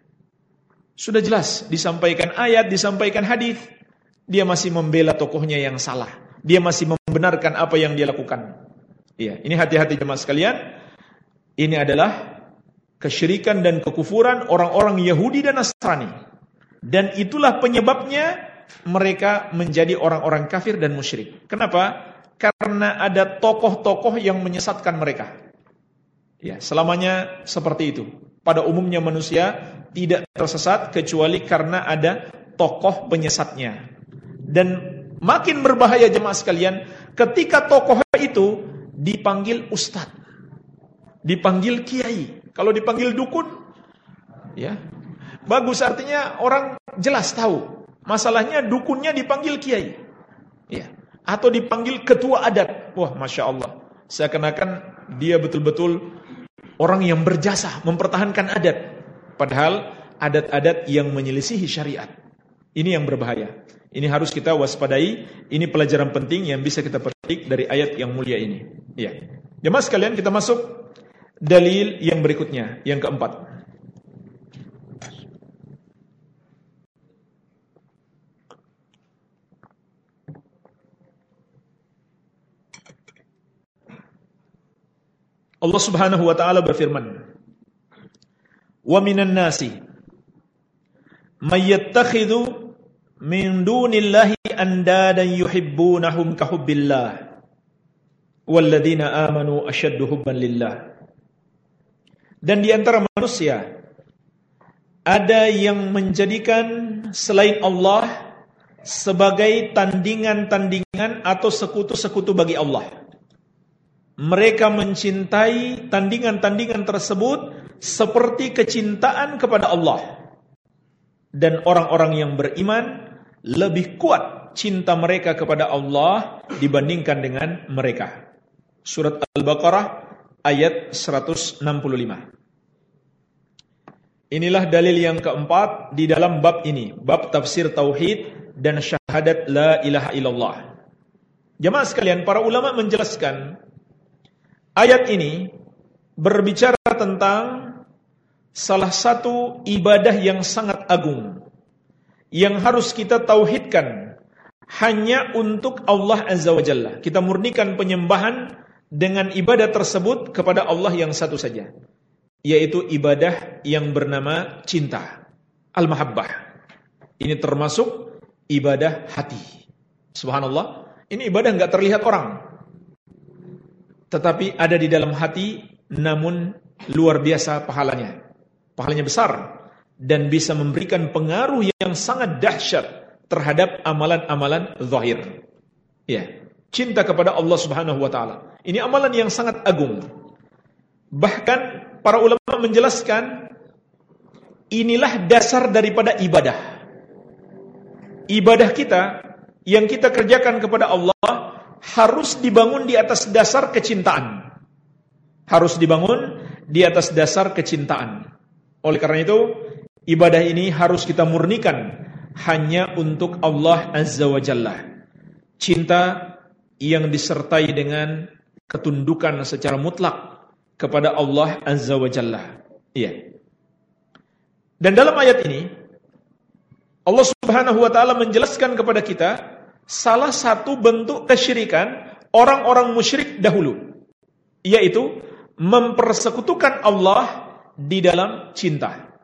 Sudah jelas disampaikan ayat, disampaikan hadis, dia masih membela tokohnya yang salah. Dia masih membenarkan apa yang dia lakukan. Iya, ini hati-hati jemaah sekalian. Ini adalah kesyirikan dan kekufuran orang-orang Yahudi dan Nasrani. Dan itulah penyebabnya mereka menjadi orang-orang kafir dan musyrik. Kenapa? Karena ada tokoh-tokoh yang menyesatkan mereka. Ya, selamanya seperti itu. Pada umumnya manusia tidak tersesat kecuali karena ada tokoh penyesatnya. Dan Makin berbahaya jemaah sekalian ketika tokoh itu dipanggil ustadz, dipanggil kiai. Kalau dipanggil dukun, ya bagus artinya orang jelas tahu. Masalahnya dukunnya dipanggil kiai, ya atau dipanggil ketua adat. Wah, masya Allah, seakan-akan dia betul-betul orang yang berjasa mempertahankan adat, padahal adat-adat yang menyelisihi syariat. Ini yang berbahaya. Ini harus kita waspadai. Ini pelajaran penting yang bisa kita petik dari ayat yang mulia ini. Ya. Jemaah sekalian, kita masuk dalil yang berikutnya, yang keempat. Allah Subhanahu wa taala berfirman, "Wa minan nasi mayyattakhidhu min dunillahi andadan yuhibbunahum kahubbillah walladzina amanu ashaddu hubban lillah dan di antara manusia ada yang menjadikan selain Allah sebagai tandingan-tandingan atau sekutu-sekutu bagi Allah. Mereka mencintai tandingan-tandingan tersebut seperti kecintaan kepada Allah. Dan orang-orang yang beriman lebih kuat cinta mereka kepada Allah dibandingkan dengan mereka. Surat Al-Baqarah ayat 165. Inilah dalil yang keempat di dalam bab ini, bab tafsir tauhid dan syahadat la ilaha illallah. Jemaah sekalian, para ulama menjelaskan ayat ini berbicara tentang salah satu ibadah yang sangat agung yang harus kita tauhidkan hanya untuk Allah Azza wa Jalla. Kita murnikan penyembahan dengan ibadah tersebut kepada Allah yang satu saja yaitu ibadah yang bernama cinta, al-mahabbah. Ini termasuk ibadah hati. Subhanallah, ini ibadah nggak terlihat orang. Tetapi ada di dalam hati namun luar biasa pahalanya. Pahalanya besar dan bisa memberikan pengaruh yang sangat dahsyat terhadap amalan-amalan zahir. Ya, cinta kepada Allah Subhanahu wa taala. Ini amalan yang sangat agung. Bahkan para ulama menjelaskan inilah dasar daripada ibadah. Ibadah kita yang kita kerjakan kepada Allah harus dibangun di atas dasar kecintaan. Harus dibangun di atas dasar kecintaan. Oleh karena itu, ibadah ini harus kita murnikan hanya untuk Allah Azza wa Jalla. Cinta yang disertai dengan ketundukan secara mutlak kepada Allah Azza wa Jalla. Iya. Dan dalam ayat ini Allah Subhanahu wa taala menjelaskan kepada kita salah satu bentuk kesyirikan orang-orang musyrik dahulu yaitu mempersekutukan Allah di dalam cinta.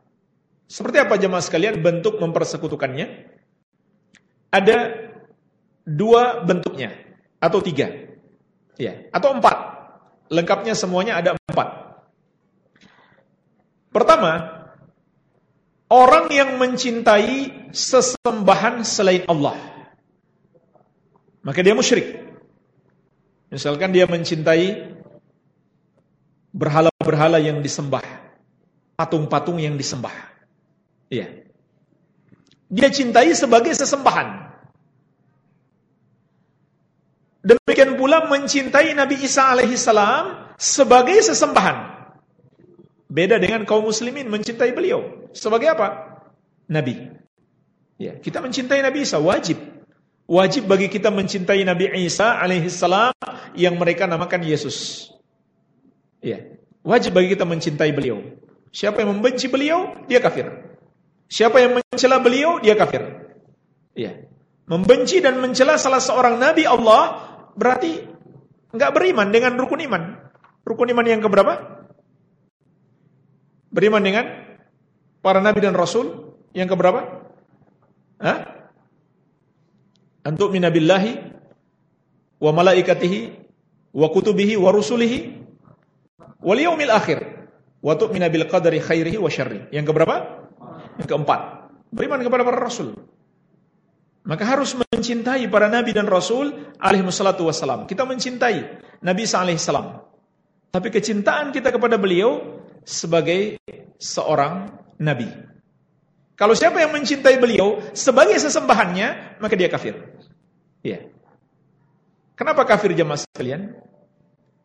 Seperti apa jemaah sekalian bentuk mempersekutukannya? Ada dua bentuknya atau tiga, ya, atau empat. Lengkapnya semuanya ada empat. Pertama, orang yang mencintai sesembahan selain Allah. Maka dia musyrik. Misalkan dia mencintai berhala-berhala yang disembah, patung-patung yang disembah. Iya. Dia cintai sebagai sesembahan. Demikian pula mencintai Nabi Isa alaihi salam sebagai sesembahan. Beda dengan kaum muslimin mencintai beliau. Sebagai apa? Nabi. Ya, kita mencintai Nabi Isa wajib. Wajib bagi kita mencintai Nabi Isa alaihi salam yang mereka namakan Yesus. Ya, wajib bagi kita mencintai beliau. Siapa yang membenci beliau, dia kafir. Siapa yang mencela beliau, dia kafir. Ya. Membenci dan mencela salah seorang nabi Allah berarti nggak beriman dengan rukun iman. Rukun iman yang keberapa? Beriman dengan para nabi dan rasul yang keberapa? Hah? Antuk minabillahi wa malaikatihi wa kutubihi wa rusulihi wal yaumil akhir wa tu'mina bil qadari khairihi wa syarri. Yang keberapa? Yang keempat. Beriman kepada para rasul. Maka harus mencintai para nabi dan rasul alaihi wassalatu wassalam. Kita mencintai Nabi Isa alaihi salam. Tapi kecintaan kita kepada beliau sebagai seorang nabi. Kalau siapa yang mencintai beliau sebagai sesembahannya, maka dia kafir. Ya. Kenapa kafir jemaah sekalian?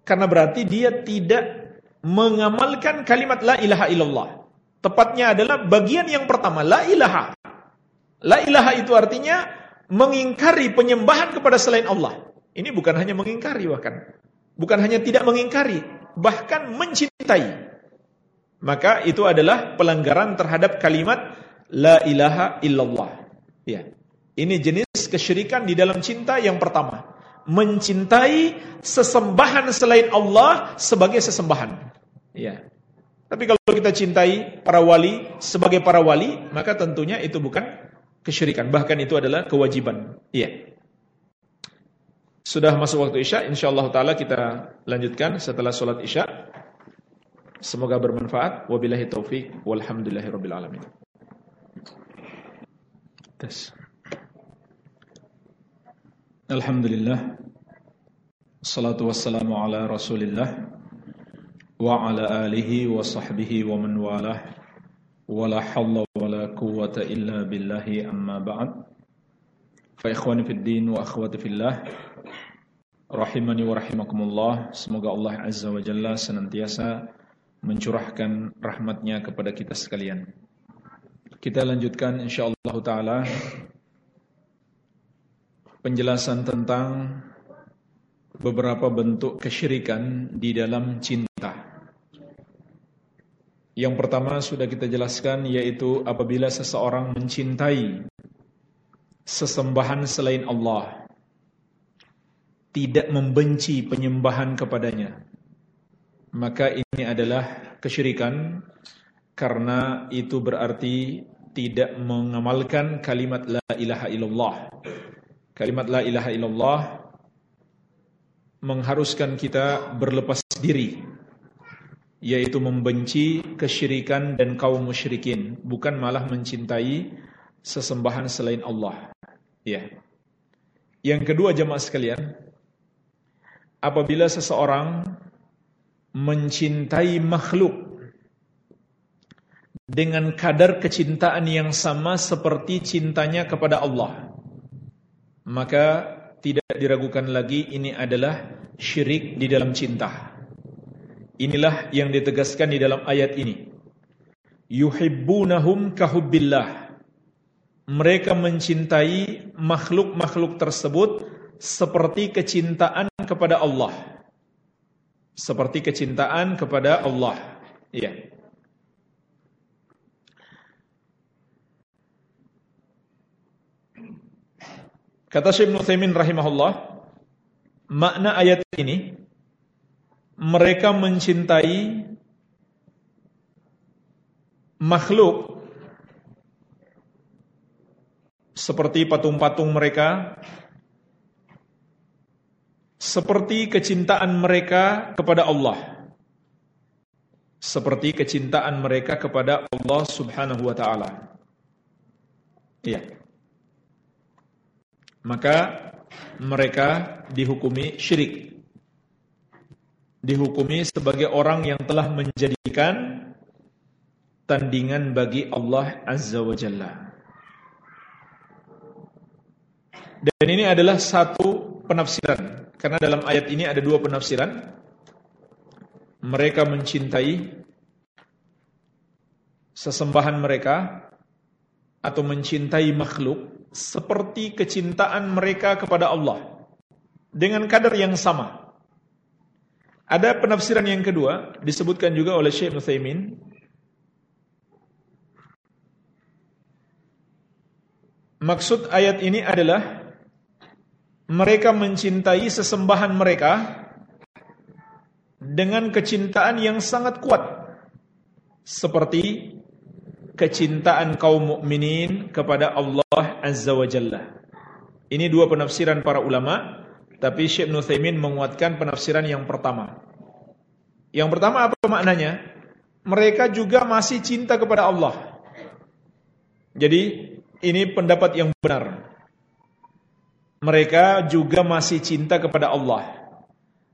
Karena berarti dia tidak mengamalkan kalimat la ilaha illallah. Tepatnya adalah bagian yang pertama, la ilaha. La ilaha itu artinya mengingkari penyembahan kepada selain Allah. Ini bukan hanya mengingkari bahkan. Bukan hanya tidak mengingkari, bahkan mencintai. Maka itu adalah pelanggaran terhadap kalimat la ilaha illallah. Ya. Ini jenis kesyirikan di dalam cinta yang pertama. Mencintai sesembahan selain Allah sebagai sesembahan. Ya. Tapi kalau kita cintai para wali sebagai para wali, maka tentunya itu bukan kesyirikan, bahkan itu adalah kewajiban. Iya. Sudah masuk waktu Isya, insyaallah taala kita lanjutkan setelah sholat Isya. Semoga bermanfaat. Wabillahi taufik walhamdulillahirabbil alamin. Tes. Alhamdulillah. Salatu wassalamu ala Rasulillah wa ala alihi wa sahbihi wa man walah. Wala hawla wala quwwata illa billahi amma ba'd. Fa ikhwani fid din wa akhwati fillah. Rahimani wa rahimakumullah Semoga Allah Azza wa Jalla senantiasa mencurahkan rahmatnya kepada kita sekalian Kita lanjutkan insyaAllah ta'ala Penjelasan tentang beberapa bentuk kesyirikan di dalam cinta. Yang pertama sudah kita jelaskan yaitu apabila seseorang mencintai sesembahan selain Allah tidak membenci penyembahan kepadanya maka ini adalah kesyirikan karena itu berarti tidak mengamalkan kalimat la ilaha illallah kalimat la ilaha illallah mengharuskan kita berlepas diri yaitu membenci kesyirikan dan kaum musyrikin bukan malah mencintai sesembahan selain Allah. Ya. Yang kedua jemaah sekalian apabila seseorang mencintai makhluk dengan kadar kecintaan yang sama seperti cintanya kepada Allah maka tidak diragukan lagi ini adalah syirik di dalam cinta inilah yang ditegaskan di dalam ayat ini yuhibbunahum kahubbillah mereka mencintai makhluk-makhluk tersebut seperti kecintaan kepada Allah. Seperti kecintaan kepada Allah. Iya. Kata Syekh Nuthaimin rahimahullah, makna ayat ini mereka mencintai makhluk seperti patung-patung mereka seperti kecintaan mereka kepada Allah. Seperti kecintaan mereka kepada Allah Subhanahu wa taala. Iya. Maka mereka dihukumi syirik. Dihukumi sebagai orang yang telah menjadikan tandingan bagi Allah Azza wa Jalla. Dan ini adalah satu penafsiran karena dalam ayat ini ada dua penafsiran. Mereka mencintai sesembahan mereka atau mencintai makhluk seperti kecintaan mereka kepada Allah dengan kadar yang sama. Ada penafsiran yang kedua disebutkan juga oleh Syekh Nuthaimin Maksud ayat ini adalah mereka mencintai sesembahan mereka dengan kecintaan yang sangat kuat seperti kecintaan kaum mukminin kepada Allah Azza wa Jalla. Ini dua penafsiran para ulama, tapi Syekh Nuthaimin menguatkan penafsiran yang pertama. Yang pertama apa maknanya? Mereka juga masih cinta kepada Allah. Jadi ini pendapat yang benar mereka juga masih cinta kepada Allah.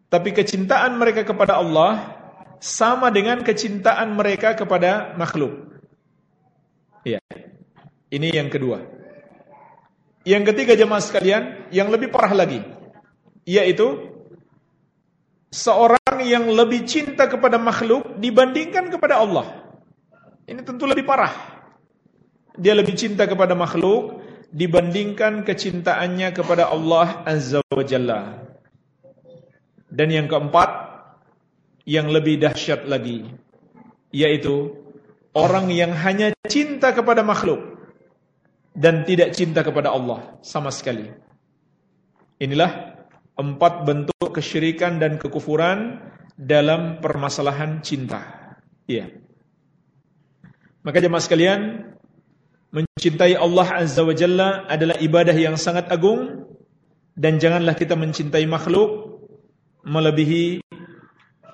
Tapi kecintaan mereka kepada Allah sama dengan kecintaan mereka kepada makhluk. Iya. Ini yang kedua. Yang ketiga jemaah sekalian, yang lebih parah lagi, yaitu seorang yang lebih cinta kepada makhluk dibandingkan kepada Allah. Ini tentu lebih parah. Dia lebih cinta kepada makhluk dibandingkan kecintaannya kepada Allah Azza wa Jalla. Dan yang keempat, yang lebih dahsyat lagi, yaitu orang yang hanya cinta kepada makhluk dan tidak cinta kepada Allah sama sekali. Inilah empat bentuk kesyirikan dan kekufuran dalam permasalahan cinta. Iya. Maka jemaah sekalian, mencintai Allah Azza wa Jalla adalah ibadah yang sangat agung dan janganlah kita mencintai makhluk melebihi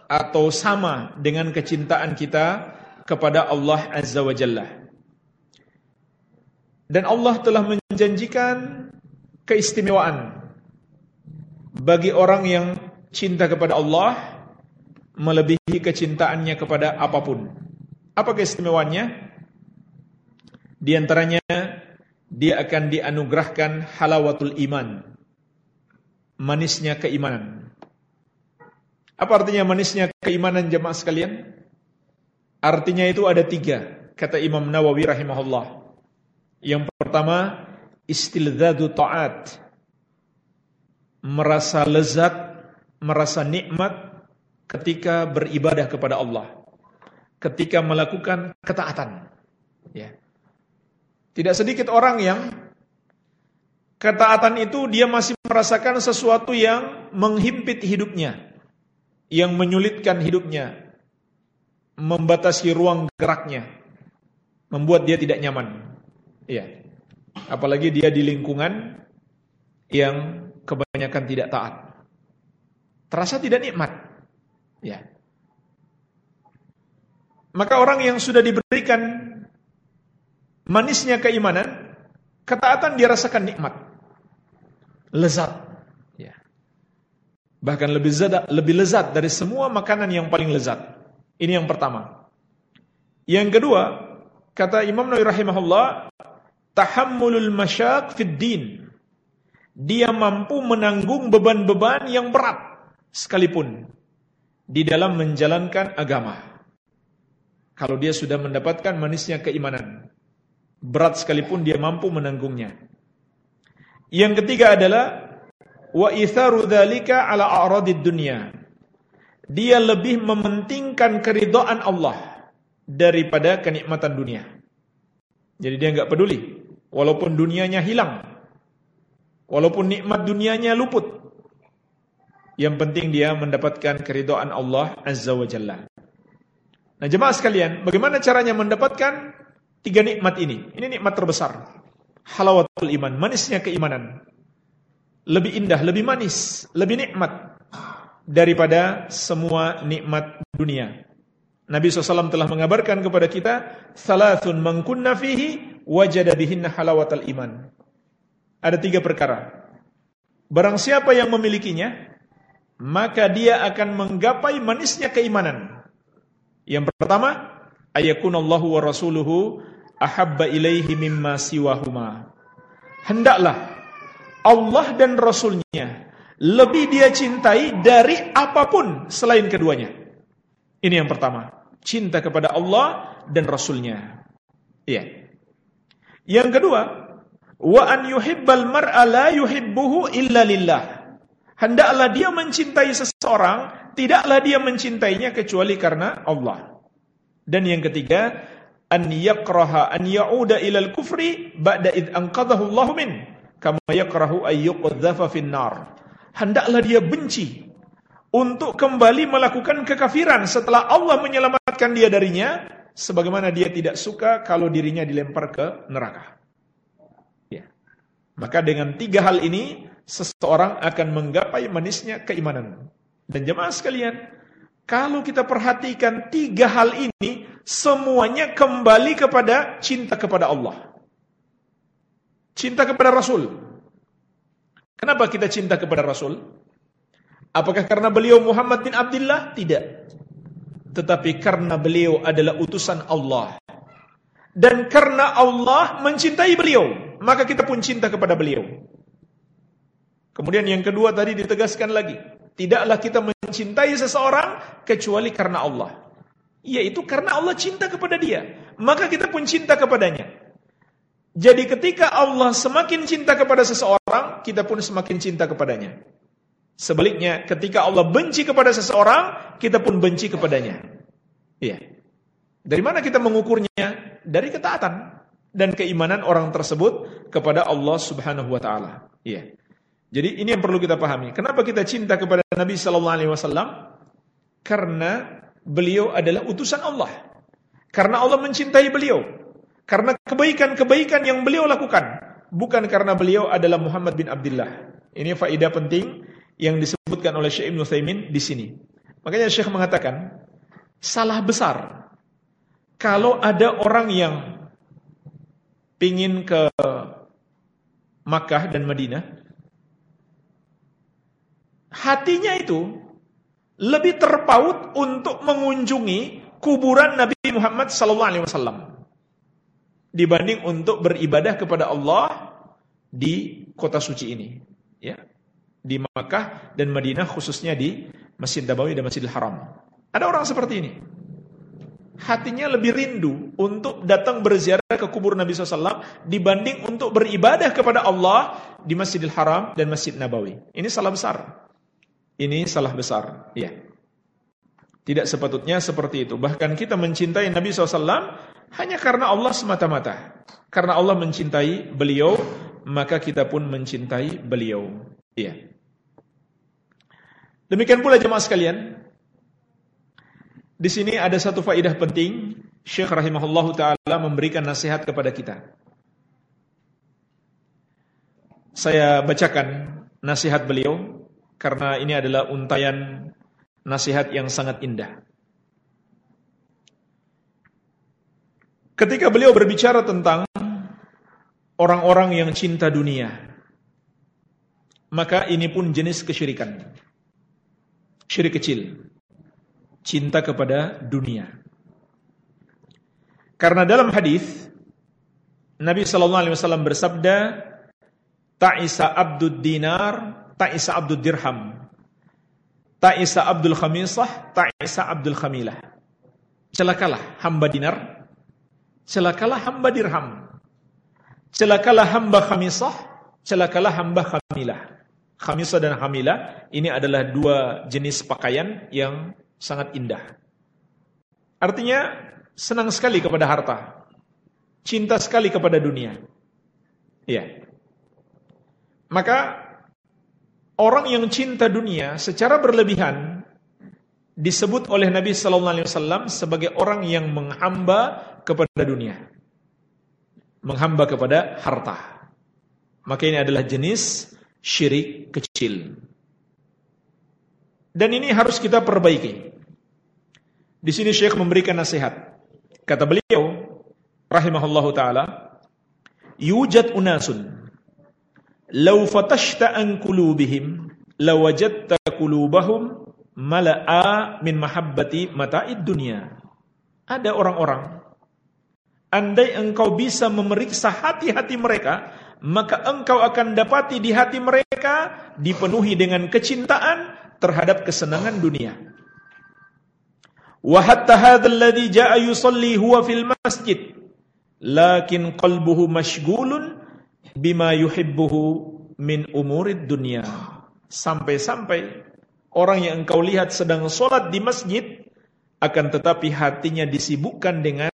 atau sama dengan kecintaan kita kepada Allah Azza wa Jalla. Dan Allah telah menjanjikan keistimewaan bagi orang yang cinta kepada Allah melebihi kecintaannya kepada apa pun. Apa keistimewaannya? Di antaranya dia akan dianugerahkan halawatul iman. Manisnya keimanan. Apa artinya manisnya keimanan jemaah sekalian? Artinya itu ada tiga, kata Imam Nawawi rahimahullah. Yang pertama, istilzadu ta'at. Merasa lezat, merasa nikmat ketika beribadah kepada Allah. Ketika melakukan ketaatan. Ya. Tidak sedikit orang yang ketaatan itu dia masih merasakan sesuatu yang menghimpit hidupnya. Yang menyulitkan hidupnya. Membatasi ruang geraknya. Membuat dia tidak nyaman. Iya. Apalagi dia di lingkungan yang kebanyakan tidak taat. Terasa tidak nikmat. Ya. Maka orang yang sudah diberikan manisnya keimanan, ketaatan dia rasakan nikmat. Lezat. Ya. Bahkan lebih lezat, lebih lezat dari semua makanan yang paling lezat. Ini yang pertama. Yang kedua, kata Imam Nawawi rahimahullah, tahammulul masyak fid din. Dia mampu menanggung beban-beban yang berat sekalipun di dalam menjalankan agama. Kalau dia sudah mendapatkan manisnya keimanan, berat sekalipun dia mampu menanggungnya. Yang ketiga adalah wa itharu dzalika ala a'radid dunya. Dia lebih mementingkan keridhaan Allah daripada kenikmatan dunia. Jadi dia enggak peduli Walaupun dunianya hilang. Walaupun nikmat dunianya luput. Yang penting dia mendapatkan keridhaan Allah Azza wa Jalla. Nah jemaah sekalian, bagaimana caranya mendapatkan tiga nikmat ini? Ini nikmat terbesar. Halawatul iman, manisnya keimanan. Lebih indah, lebih manis, lebih nikmat daripada semua nikmat dunia. Nabi SAW telah mengabarkan kepada kita, Salathun mangkunna fihi wajada bihinna halawatal iman. Ada tiga perkara. Barang siapa yang memilikinya, maka dia akan menggapai manisnya keimanan. Yang pertama, ayakunallahu wa rasuluhu ahabba ilaihi mimma siwahuma. Hendaklah Allah dan Rasulnya lebih dia cintai dari apa pun selain keduanya. Ini yang pertama. Cinta kepada Allah dan Rasulnya. Iya. Yang kedua, wa an yuhibbal mar'a la yuhibbuhu illa lillah. Hendaklah dia mencintai seseorang, tidaklah dia mencintainya kecuali karena Allah. Dan yang ketiga, an yakraha an ya'uda ilal kufri ba'da id anqadhahu Allah min kama yakrahu ay yuqdhafa finnar. Hendaklah dia benci untuk kembali melakukan kekafiran setelah Allah menyelamatkan dia darinya sebagaimana dia tidak suka kalau dirinya dilempar ke neraka. Ya. Maka dengan tiga hal ini seseorang akan menggapai manisnya keimanan. Dan jemaah sekalian, kalau kita perhatikan tiga hal ini semuanya kembali kepada cinta kepada Allah. Cinta kepada Rasul. Kenapa kita cinta kepada Rasul? Apakah karena beliau Muhammad bin Abdullah? Tidak tetapi karena beliau adalah utusan Allah. Dan karena Allah mencintai beliau, maka kita pun cinta kepada beliau. Kemudian yang kedua tadi ditegaskan lagi, tidaklah kita mencintai seseorang kecuali karena Allah. Yaitu karena Allah cinta kepada dia, maka kita pun cinta kepadanya. Jadi ketika Allah semakin cinta kepada seseorang, kita pun semakin cinta kepadanya. Sebaliknya, ketika Allah benci kepada seseorang, kita pun benci kepadanya. Iya. Dari mana kita mengukurnya? Dari ketaatan dan keimanan orang tersebut kepada Allah Subhanahu wa taala. Iya. Jadi ini yang perlu kita pahami. Kenapa kita cinta kepada Nabi sallallahu alaihi wasallam? Karena beliau adalah utusan Allah. Karena Allah mencintai beliau. Karena kebaikan-kebaikan yang beliau lakukan. Bukan karena beliau adalah Muhammad bin Abdullah. Ini faedah penting yang disebutkan oleh Syekh Ibn Thaymin di sini. Makanya Syekh mengatakan, salah besar kalau ada orang yang pingin ke Makkah dan Madinah, hatinya itu lebih terpaut untuk mengunjungi kuburan Nabi Muhammad SAW dibanding untuk beribadah kepada Allah di kota suci ini, ya, di Makkah dan Madinah khususnya di Masjid Nabawi dan Masjidil Haram. Ada orang seperti ini hatinya lebih rindu untuk datang berziarah ke kubur Nabi SAW dibanding untuk beribadah kepada Allah di Masjidil Haram dan Masjid Nabawi. Ini salah besar. Ini salah besar. Ya. Tidak sepatutnya seperti itu. Bahkan kita mencintai Nabi SAW hanya karena Allah semata-mata. Karena Allah mencintai beliau, maka kita pun mencintai beliau. Iya. Demikian pula jemaah sekalian, di sini ada satu faidah penting, Syekh rahimahullahu taala memberikan nasihat kepada kita. Saya bacakan nasihat beliau karena ini adalah untayan nasihat yang sangat indah. Ketika beliau berbicara tentang orang-orang yang cinta dunia, maka ini pun jenis kesyirikan. Syirik kecil cinta kepada dunia. Karena dalam hadis Nabi sallallahu alaihi wasallam bersabda, "Ta'isa abdud dinar, ta'isa abdud dirham. Ta'isa abdul khamisah, ta'isa abdul khamilah." Celakalah hamba dinar, celakalah hamba dirham. Celakalah hamba khamisah, celakalah hamba khamilah. Khamisah dan hamilah ini adalah dua jenis pakaian yang sangat indah. Artinya senang sekali kepada harta. Cinta sekali kepada dunia. Iya. Maka orang yang cinta dunia secara berlebihan disebut oleh Nabi sallallahu alaihi wasallam sebagai orang yang menghamba kepada dunia. Menghamba kepada harta. Maka ini adalah jenis syirik kecil. Dan ini harus kita perbaiki. Di sini Syekh memberikan nasihat. Kata beliau, rahimahullahu taala, yujad unasun law fatashta an qulubihim lawajadta qulubahum mala'a min mahabbati mata'id dunya. Ada orang-orang andai engkau bisa memeriksa hati-hati mereka, maka engkau akan dapati di hati mereka dipenuhi dengan kecintaan terhadap kesenangan dunia. Wa hatta hadzal ladzi jaa yusalli huwa fil masjid lakin qalbuhu mashghulun bima yuhibbuhu min umurid dunya. Sampai-sampai orang yang engkau lihat sedang sholat di masjid akan tetapi hatinya disibukkan dengan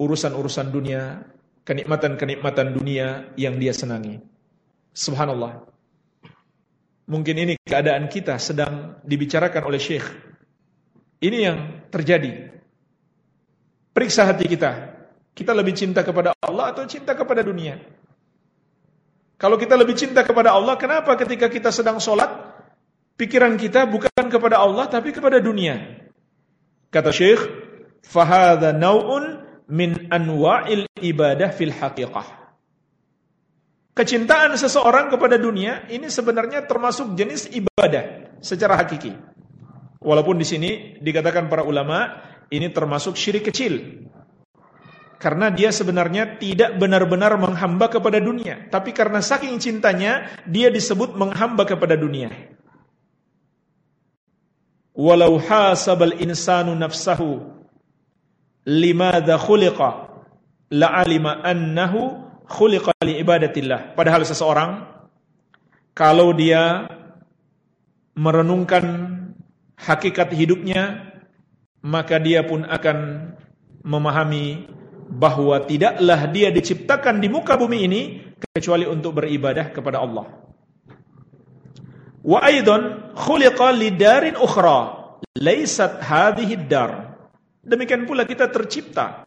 urusan-urusan dunia, kenikmatan-kenikmatan dunia yang dia senangi. Subhanallah. Mungkin ini keadaan kita sedang dibicarakan oleh Syekh. Ini yang terjadi. Periksa hati kita. Kita lebih cinta kepada Allah atau cinta kepada dunia? Kalau kita lebih cinta kepada Allah, kenapa ketika kita sedang sholat, pikiran kita bukan kepada Allah, tapi kepada dunia? Kata Syekh, فَهَذَا نَوْءٌ min anwa'il ibadah fil haqiqah. Kecintaan seseorang kepada dunia ini sebenarnya termasuk jenis ibadah secara hakiki. Walaupun di sini dikatakan para ulama ini termasuk syirik kecil. Karena dia sebenarnya tidak benar-benar menghamba kepada dunia, tapi karena saking cintanya dia disebut menghamba kepada dunia. Walau hasabal insanu nafsahu limadha khuliqa la'alima annahu khuliqa li ibadatillah. Padahal seseorang kalau dia merenungkan hakikat hidupnya, maka dia pun akan memahami bahwa tidaklah dia diciptakan di muka bumi ini kecuali untuk beribadah kepada Allah. Wa aidan khuliqa li darin ukhra, laysat hadhihi dar. Demikian pula kita tercipta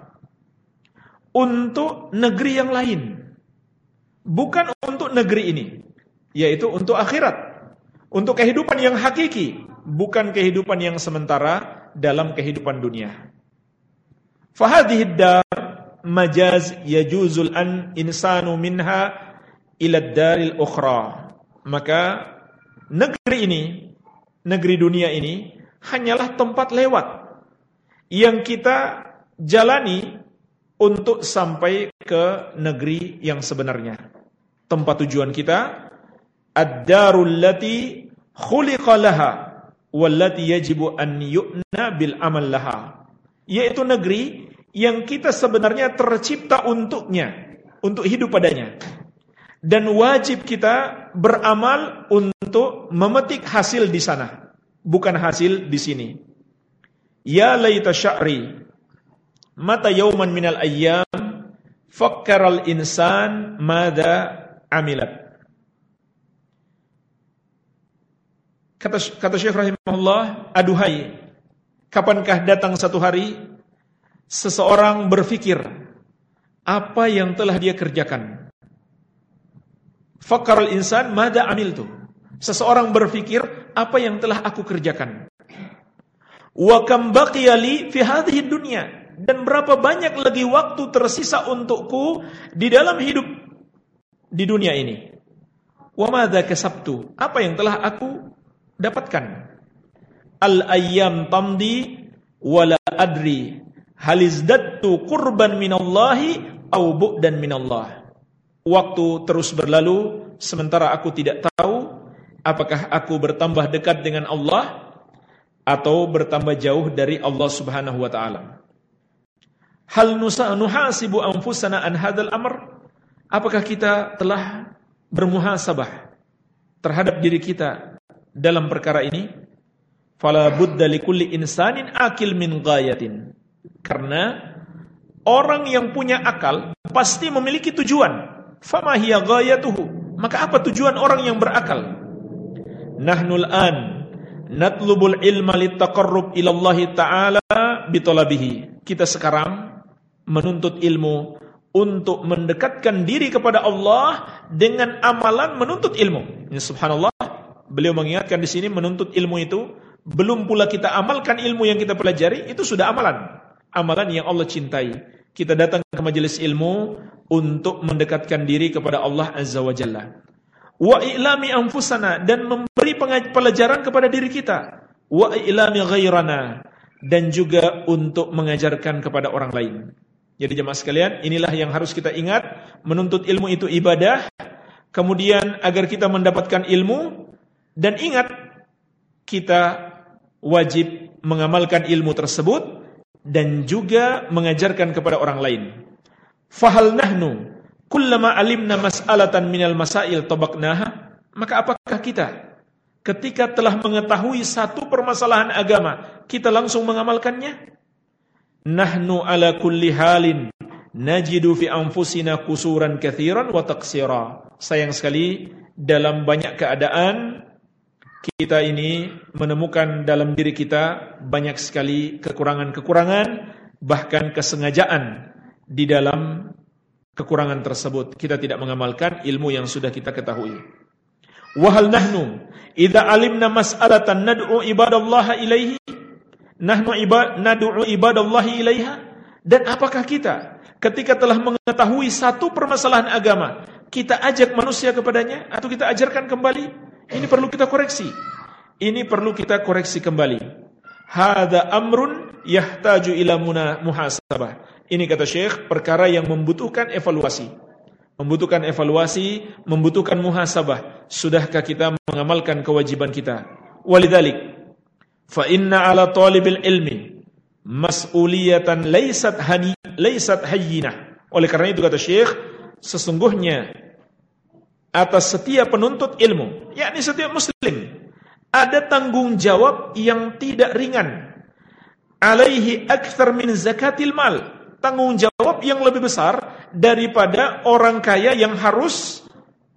untuk negeri yang lain. Bukan untuk negeri ini, yaitu untuk akhirat. Untuk kehidupan yang hakiki, bukan kehidupan yang sementara dalam kehidupan dunia. Fahadhihi dar majaz yajuzul an insanu minha ila daril ukhra. Maka negeri ini, negeri dunia ini hanyalah tempat lewat yang kita jalani untuk sampai ke negeri yang sebenarnya. Tempat tujuan kita ad-darul lati khuliqa laha wallati yajibu an yu'na bil amal laha. Yaitu negeri yang kita sebenarnya tercipta untuknya, untuk hidup padanya. Dan wajib kita beramal untuk memetik hasil di sana, bukan hasil di sini. Ya laita sya'ri mata yauman minal ayyam fakkaral insan mada amilat. Kata kata Syekh rahimahullah, aduhai, kapankah datang satu hari seseorang berfikir apa yang telah dia kerjakan? Fakar insan mada amil tu. Seseorang berfikir apa yang telah aku kerjakan. Wa kam baqiyali fi hadhihi dunya dan berapa banyak lagi waktu tersisa untukku di dalam hidup di dunia ini. Wa madza kasabtu? Apa yang telah aku dapatkan. Al-ayyam tamdi wala adri halizdattu qurban minallahi au bu'dan minallah. Waktu terus berlalu sementara aku tidak tahu apakah aku bertambah dekat dengan Allah atau bertambah jauh dari Allah Subhanahu wa taala. Hal nuhasibu anfusana an hadzal amr? Apakah kita telah bermuhasabah terhadap diri kita dalam perkara ini? Fala budda likulli insanin akil min ghayatin. Karena orang yang punya akal pasti memiliki tujuan. Fama hiya ghayatuhu. Maka apa tujuan orang yang berakal? Nahnul an natlubul ilma litaqarrub ila Allah taala bitolabihi kita sekarang menuntut ilmu untuk mendekatkan diri kepada Allah dengan amalan menuntut ilmu. Ini subhanallah beliau mengingatkan di sini menuntut ilmu itu belum pula kita amalkan ilmu yang kita pelajari itu sudah amalan. Amalan yang Allah cintai. Kita datang ke majelis ilmu untuk mendekatkan diri kepada Allah Azza wa Jalla. Wa i'lami anfusana dan memberi pelajaran kepada diri kita. Wa i'lami ghairana dan juga untuk mengajarkan kepada orang lain. Jadi jemaah sekalian, inilah yang harus kita ingat, menuntut ilmu itu ibadah. Kemudian agar kita mendapatkan ilmu, dan ingat, kita wajib mengamalkan ilmu tersebut dan juga mengajarkan kepada orang lain. Fahal nahnu kullama alimna mas'alatan minal masail tabaknaha, maka apakah kita ketika telah mengetahui satu permasalahan agama, kita langsung mengamalkannya? Nahnu ala kulli halin najidu fi anfusina kusuran kathiran wa taqsira. Sayang sekali dalam banyak keadaan kita ini menemukan dalam diri kita banyak sekali kekurangan-kekurangan, bahkan kesengajaan di dalam kekurangan tersebut. Kita tidak mengamalkan ilmu yang sudah kita ketahui. Wahal nahnu idza alimna mas'alatan nad'u ibadallah ilaihi nahnu ibad nad'u ibadallah ilaiha dan apakah kita ketika telah mengetahui satu permasalahan agama kita ajak manusia kepadanya atau kita ajarkan kembali ini perlu kita koreksi. Ini perlu kita koreksi kembali. Hada amrun yahtaju ila muhasabah. Ini kata Syekh, perkara yang membutuhkan evaluasi. Membutuhkan evaluasi, membutuhkan muhasabah. Sudahkah kita mengamalkan kewajiban kita? Walidhalik, fa inna ala talibil ilmi mas'uliyatan laysat hani laysat hayyinah. Oleh karena itu kata Syekh, sesungguhnya atas setiap penuntut ilmu, yakni setiap muslim, ada tanggung jawab yang tidak ringan. Alaihi akthar min zakatil mal. Tanggung jawab yang lebih besar daripada orang kaya yang harus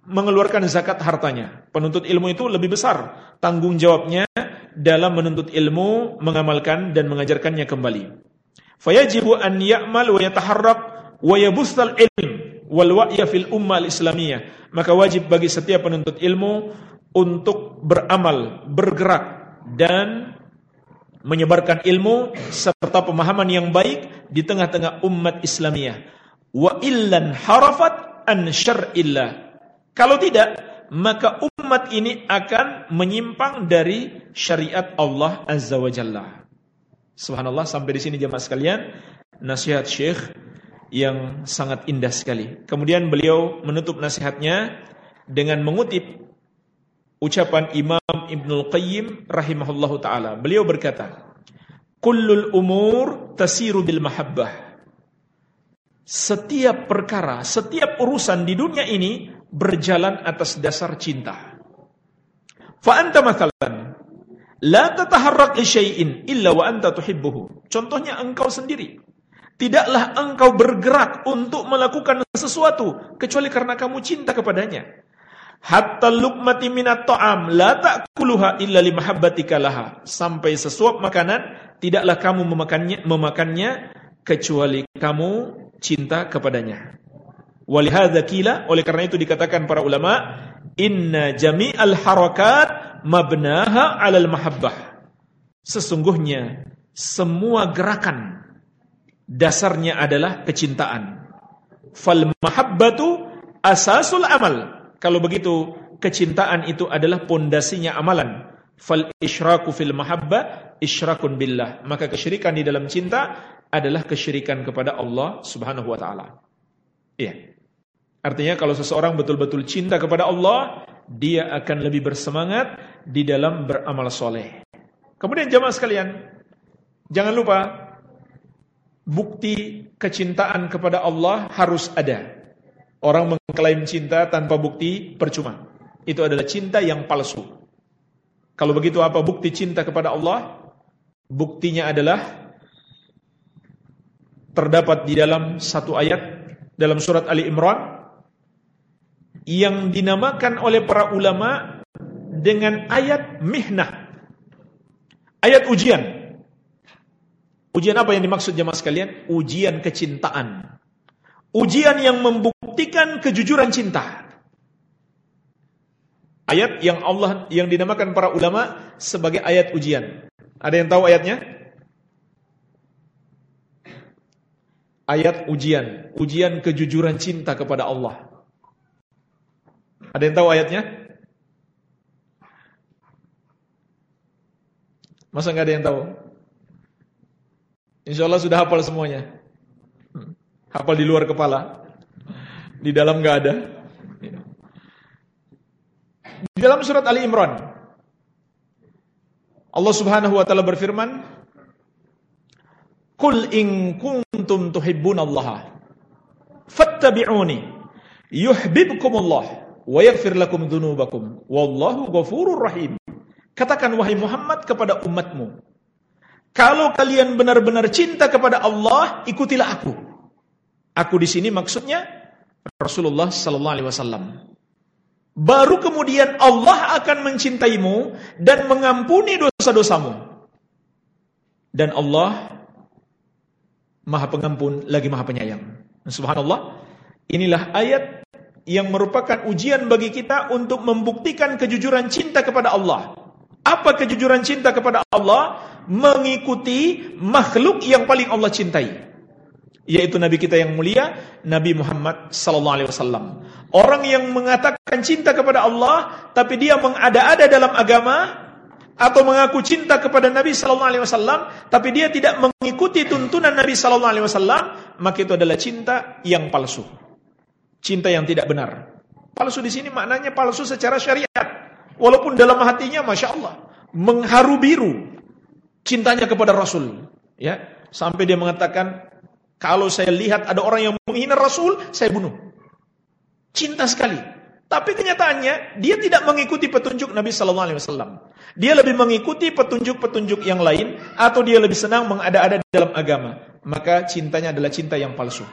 mengeluarkan zakat hartanya. Penuntut ilmu itu lebih besar tanggung jawabnya dalam menuntut ilmu, mengamalkan dan mengajarkannya kembali. Fayajibu an ya'mal wa yataharrak wa yabussal ilm wal wa'ya fil ummah al-islamiyah. Maka wajib bagi setiap penuntut ilmu untuk beramal, bergerak dan menyebarkan ilmu serta pemahaman yang baik di tengah-tengah umat Islamiyah. Wa illan harafat an syar'illah. Kalau tidak, maka umat ini akan menyimpang dari syariat Allah Azza wa Jalla. Subhanallah sampai di sini jemaah sekalian nasihat Syekh yang sangat indah sekali. Kemudian beliau menutup nasihatnya dengan mengutip ucapan Imam Ibnul Qayyim rahimahullahu taala. Beliau berkata, "Kullul umur tasiru bil mahabbah." Setiap perkara, setiap urusan di dunia ini berjalan atas dasar cinta. Fa anta mathalan la tataharrak li syai'in illa wa anta tuhibbuhu. Contohnya engkau sendiri. Tidaklah engkau bergerak untuk melakukan sesuatu kecuali karena kamu cinta kepadanya. Hatta luqmati minat ta'am la ta'kuluha illa li mahabbatika laha. Sampai sesuap makanan tidaklah kamu memakannya memakannya kecuali kamu cinta kepadanya. Walihadza kila, oleh karena itu dikatakan para ulama, inna jami'al harakat mabnaha 'alal mahabbah. Sesungguhnya semua gerakan dasarnya adalah kecintaan. Fal mahabbatu asasul amal. Kalau begitu, kecintaan itu adalah pondasinya amalan. Fal isyraku fil mahabbah isyrakun billah. Maka kesyirikan di dalam cinta adalah kesyirikan kepada Allah Subhanahu wa taala. Iya. Artinya kalau seseorang betul-betul cinta kepada Allah, dia akan lebih bersemangat di dalam beramal soleh. Kemudian jamaah sekalian, jangan lupa bukti kecintaan kepada Allah harus ada. Orang mengklaim cinta tanpa bukti percuma. Itu adalah cinta yang palsu. Kalau begitu apa bukti cinta kepada Allah? Buktinya adalah terdapat di dalam satu ayat dalam surat Ali Imran yang dinamakan oleh para ulama dengan ayat mihnah. Ayat ujian. Ujian apa yang dimaksud jemaah sekalian? Ujian kecintaan. Ujian yang membuktikan kejujuran cinta. Ayat yang Allah yang dinamakan para ulama sebagai ayat ujian. Ada yang tahu ayatnya? Ayat ujian, ujian kejujuran cinta kepada Allah. Ada yang tahu ayatnya? Masa nggak ada yang tahu? Insya Allah sudah hafal semuanya. Hmm. Hafal di luar kepala. Di dalam nggak ada. Di dalam surat Ali Imran. Allah subhanahu wa ta'ala berfirman. Qul in kuntum tuhibbunallaha fattabi'uni yuhibbukumullah wa yaghfir lakum dzunubakum wallahu ghafurur rahim. Katakan wahai Muhammad kepada umatmu, kalau kalian benar-benar cinta kepada Allah, ikutilah aku. Aku di sini maksudnya Rasulullah sallallahu alaihi wasallam. Baru kemudian Allah akan mencintaimu dan mengampuni dosa-dosamu. Dan Allah Maha Pengampun lagi Maha Penyayang. Subhanallah. Inilah ayat yang merupakan ujian bagi kita untuk membuktikan kejujuran cinta kepada Allah. Apa kejujuran cinta kepada Allah? Mengikuti makhluk yang paling Allah cintai. Yaitu Nabi kita yang mulia, Nabi Muhammad sallallahu alaihi wasallam. Orang yang mengatakan cinta kepada Allah tapi dia mengada-ada dalam agama, atau mengaku cinta kepada Nabi sallallahu alaihi wasallam tapi dia tidak mengikuti tuntunan Nabi sallallahu alaihi wasallam maka itu adalah cinta yang palsu. Cinta yang tidak benar. Palsu di sini maknanya palsu secara syariat. Walaupun dalam hatinya Masya Allah mengharu biru cintanya kepada Rasul. Ya, sampai dia mengatakan kalau saya lihat ada orang yang menghina Rasul, saya bunuh. Cinta sekali. Tapi kenyataannya dia tidak mengikuti petunjuk Nabi Sallallahu Alaihi Wasallam. Dia lebih mengikuti petunjuk-petunjuk yang lain atau dia lebih senang mengada-ada dalam agama. Maka cintanya adalah cinta yang palsu.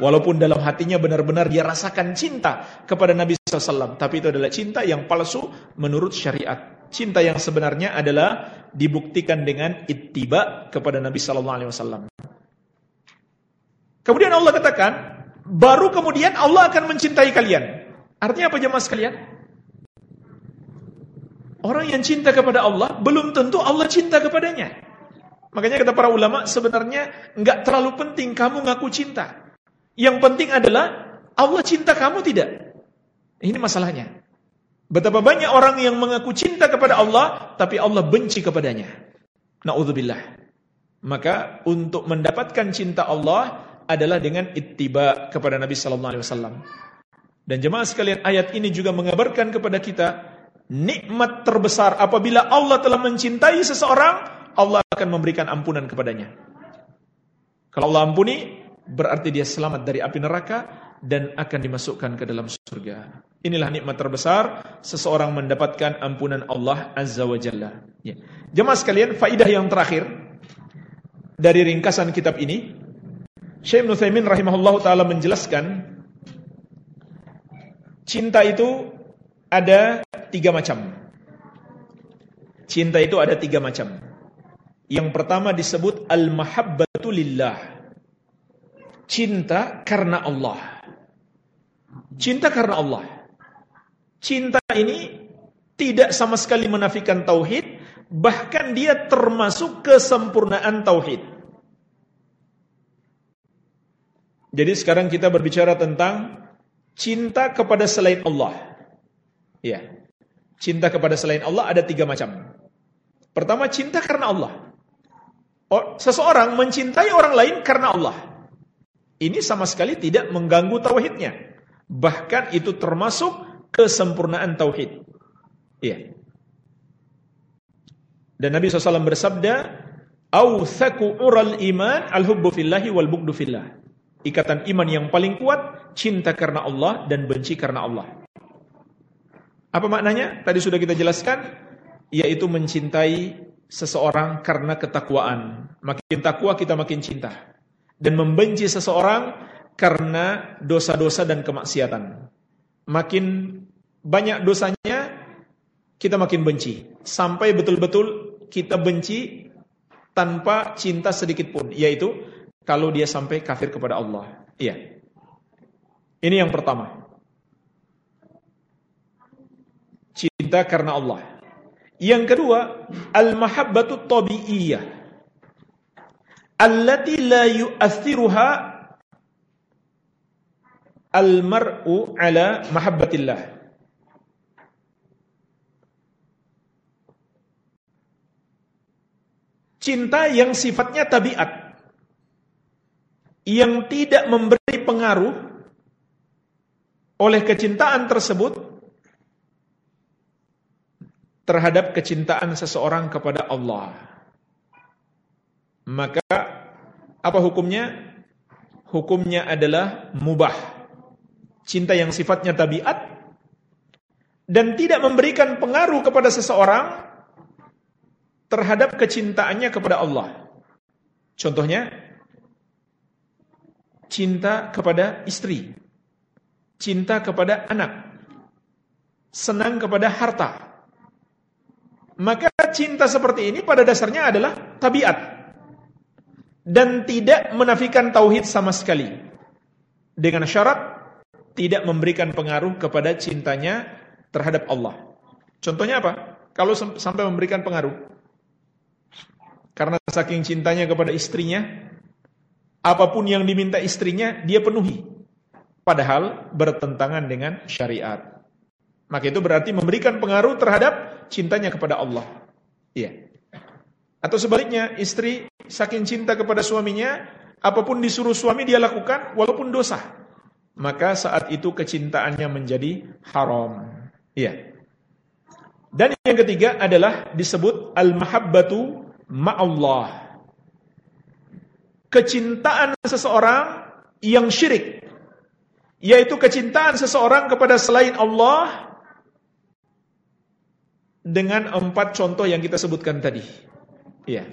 Walaupun dalam hatinya benar-benar dia rasakan cinta kepada Nabi SAW. Tapi itu adalah cinta yang palsu menurut syariat. Cinta yang sebenarnya adalah dibuktikan dengan ittiba kepada Nabi wasallam. Kemudian Allah katakan, baru kemudian Allah akan mencintai kalian. Artinya apa jemaah sekalian? Orang yang cinta kepada Allah belum tentu Allah cinta kepadanya. Makanya kata para ulama sebenarnya nggak terlalu penting kamu ngaku cinta. Yang penting adalah Allah cinta kamu tidak. Ini masalahnya. Betapa banyak orang yang mengaku cinta kepada Allah tapi Allah benci kepadanya. Nauzubillah. Maka untuk mendapatkan cinta Allah adalah dengan ittiba kepada Nabi sallallahu alaihi wasallam. Dan jemaah sekalian, ayat ini juga mengabarkan kepada kita nikmat terbesar apabila Allah telah mencintai seseorang, Allah akan memberikan ampunan kepadanya. Kalau Allah ampuni, berarti dia selamat dari api neraka dan akan dimasukkan ke dalam surga. Inilah nikmat terbesar seseorang mendapatkan ampunan Allah Azza wa Jalla. Ya. Jemaah sekalian, faidah yang terakhir dari ringkasan kitab ini Syekh Nuthaimin rahimahullah ta'ala menjelaskan Cinta itu ada tiga macam. Cinta itu ada tiga macam. Yang pertama disebut Al-Mahabbatu Lillah. Cinta karena Allah. Cinta karena Allah. Cinta ini tidak sama sekali menafikan Tauhid Bahkan dia termasuk kesempurnaan Tauhid. Jadi sekarang kita berbicara tentang cinta kepada selain Allah. Ya. Cinta kepada selain Allah ada tiga macam. Pertama cinta karena Allah. Seseorang mencintai orang lain karena Allah. Ini sama sekali tidak mengganggu tauhidnya. Bahkan itu termasuk kesempurnaan tauhid. Iya. Dan Nabi SAW bersabda, "Authaku ural iman al-hubbu fillahi wal bugdu fillah." Ikatan iman yang paling kuat, cinta karena Allah dan benci karena Allah. Apa maknanya? Tadi sudah kita jelaskan, yaitu mencintai seseorang karena ketakwaan. Makin takwa kita makin cinta. Dan membenci seseorang karena dosa-dosa dan kemaksiatan. Makin banyak dosanya, kita makin benci. Sampai betul-betul kita benci tanpa cinta sedikit pun. Yaitu kalau dia sampai kafir kepada Allah. Iya. Ini yang pertama. Cinta karena Allah. Yang kedua, al-mahabbatu tabi'iyah. Allati la yu'athiruha al-mar'u ala mahabbatillah. Cinta yang sifatnya tabiat yang tidak memberi pengaruh oleh kecintaan tersebut terhadap kecintaan seseorang kepada Allah. Maka apa hukumnya? Hukumnya adalah mubah. Cinta yang sifatnya tabiat dan tidak memberikan pengaruh kepada seseorang terhadap kecintaannya kepada Allah. Contohnya, cinta kepada istri, cinta kepada anak, senang kepada harta. Maka cinta seperti ini pada dasarnya adalah tabiat dan tidak menafikan tauhid sama sekali. Dengan syarat tidak memberikan pengaruh kepada cintanya terhadap Allah. Contohnya apa? Kalau sampai memberikan pengaruh. Karena saking cintanya kepada istrinya, apa pun yang diminta istrinya dia penuhi. Padahal bertentangan dengan syariat. Maka itu berarti memberikan pengaruh terhadap cintanya kepada Allah. Iya. Atau sebaliknya, istri saking cinta kepada suaminya, apa pun disuruh suami dia lakukan walaupun dosa. Maka saat itu kecintaannya menjadi haram. Iya. Dan yang ketiga adalah disebut al-mahabbatu ma'allah kecintaan seseorang yang syirik yaitu kecintaan seseorang kepada selain Allah dengan empat contoh yang kita sebutkan tadi. Iya.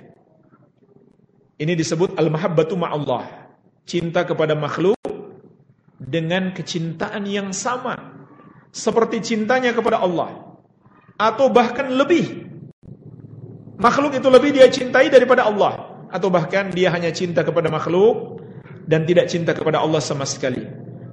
Ini disebut al-mahabbatu ma'allah. Cinta kepada makhluk dengan kecintaan yang sama seperti cintanya kepada Allah atau bahkan lebih makhluk itu lebih dia cintai daripada Allah atau bahkan dia hanya cinta kepada makhluk dan tidak cinta kepada Allah sama sekali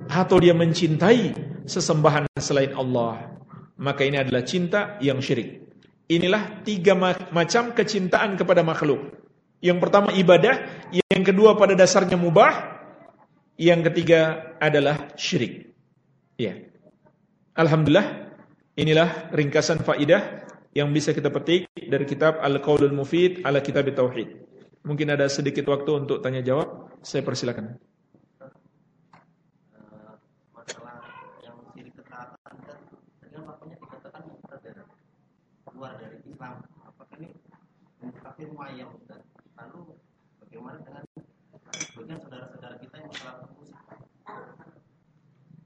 atau dia mencintai sesembahan selain Allah maka ini adalah cinta yang syirik inilah tiga macam kecintaan kepada makhluk yang pertama ibadah yang kedua pada dasarnya mubah yang ketiga adalah syirik ya alhamdulillah inilah ringkasan faidah yang bisa kita petik dari kitab Al-Qaulul Mufid ala Kitab Tauhid. Mungkin ada sedikit waktu untuk tanya jawab. Saya persilakan. keluar dari Islam apakah ini kafir muayyam lalu bagaimana dengan saudara-saudara kita yang telah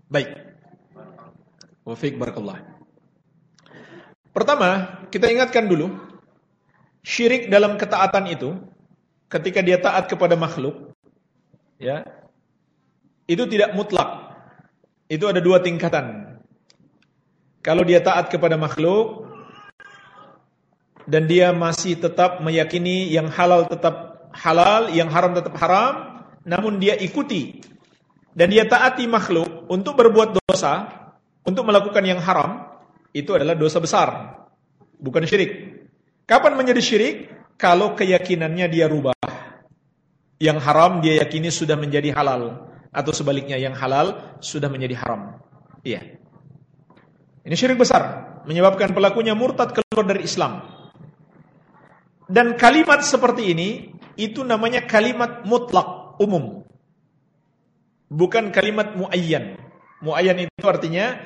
baik Wafik barakallah Pertama, kita ingatkan dulu syirik dalam ketaatan itu ketika dia taat kepada makhluk ya. Itu tidak mutlak. Itu ada dua tingkatan. Kalau dia taat kepada makhluk dan dia masih tetap meyakini yang halal tetap halal, yang haram tetap haram, namun dia ikuti dan dia taati makhluk untuk berbuat dosa, untuk melakukan yang haram, itu adalah dosa besar, bukan syirik. Kapan menjadi syirik? Kalau keyakinannya dia rubah. Yang haram dia yakini sudah menjadi halal atau sebaliknya yang halal sudah menjadi haram. Iya. Ini syirik besar, menyebabkan pelakunya murtad keluar dari Islam. Dan kalimat seperti ini itu namanya kalimat mutlak, umum. Bukan kalimat muayyan. Muayyan itu artinya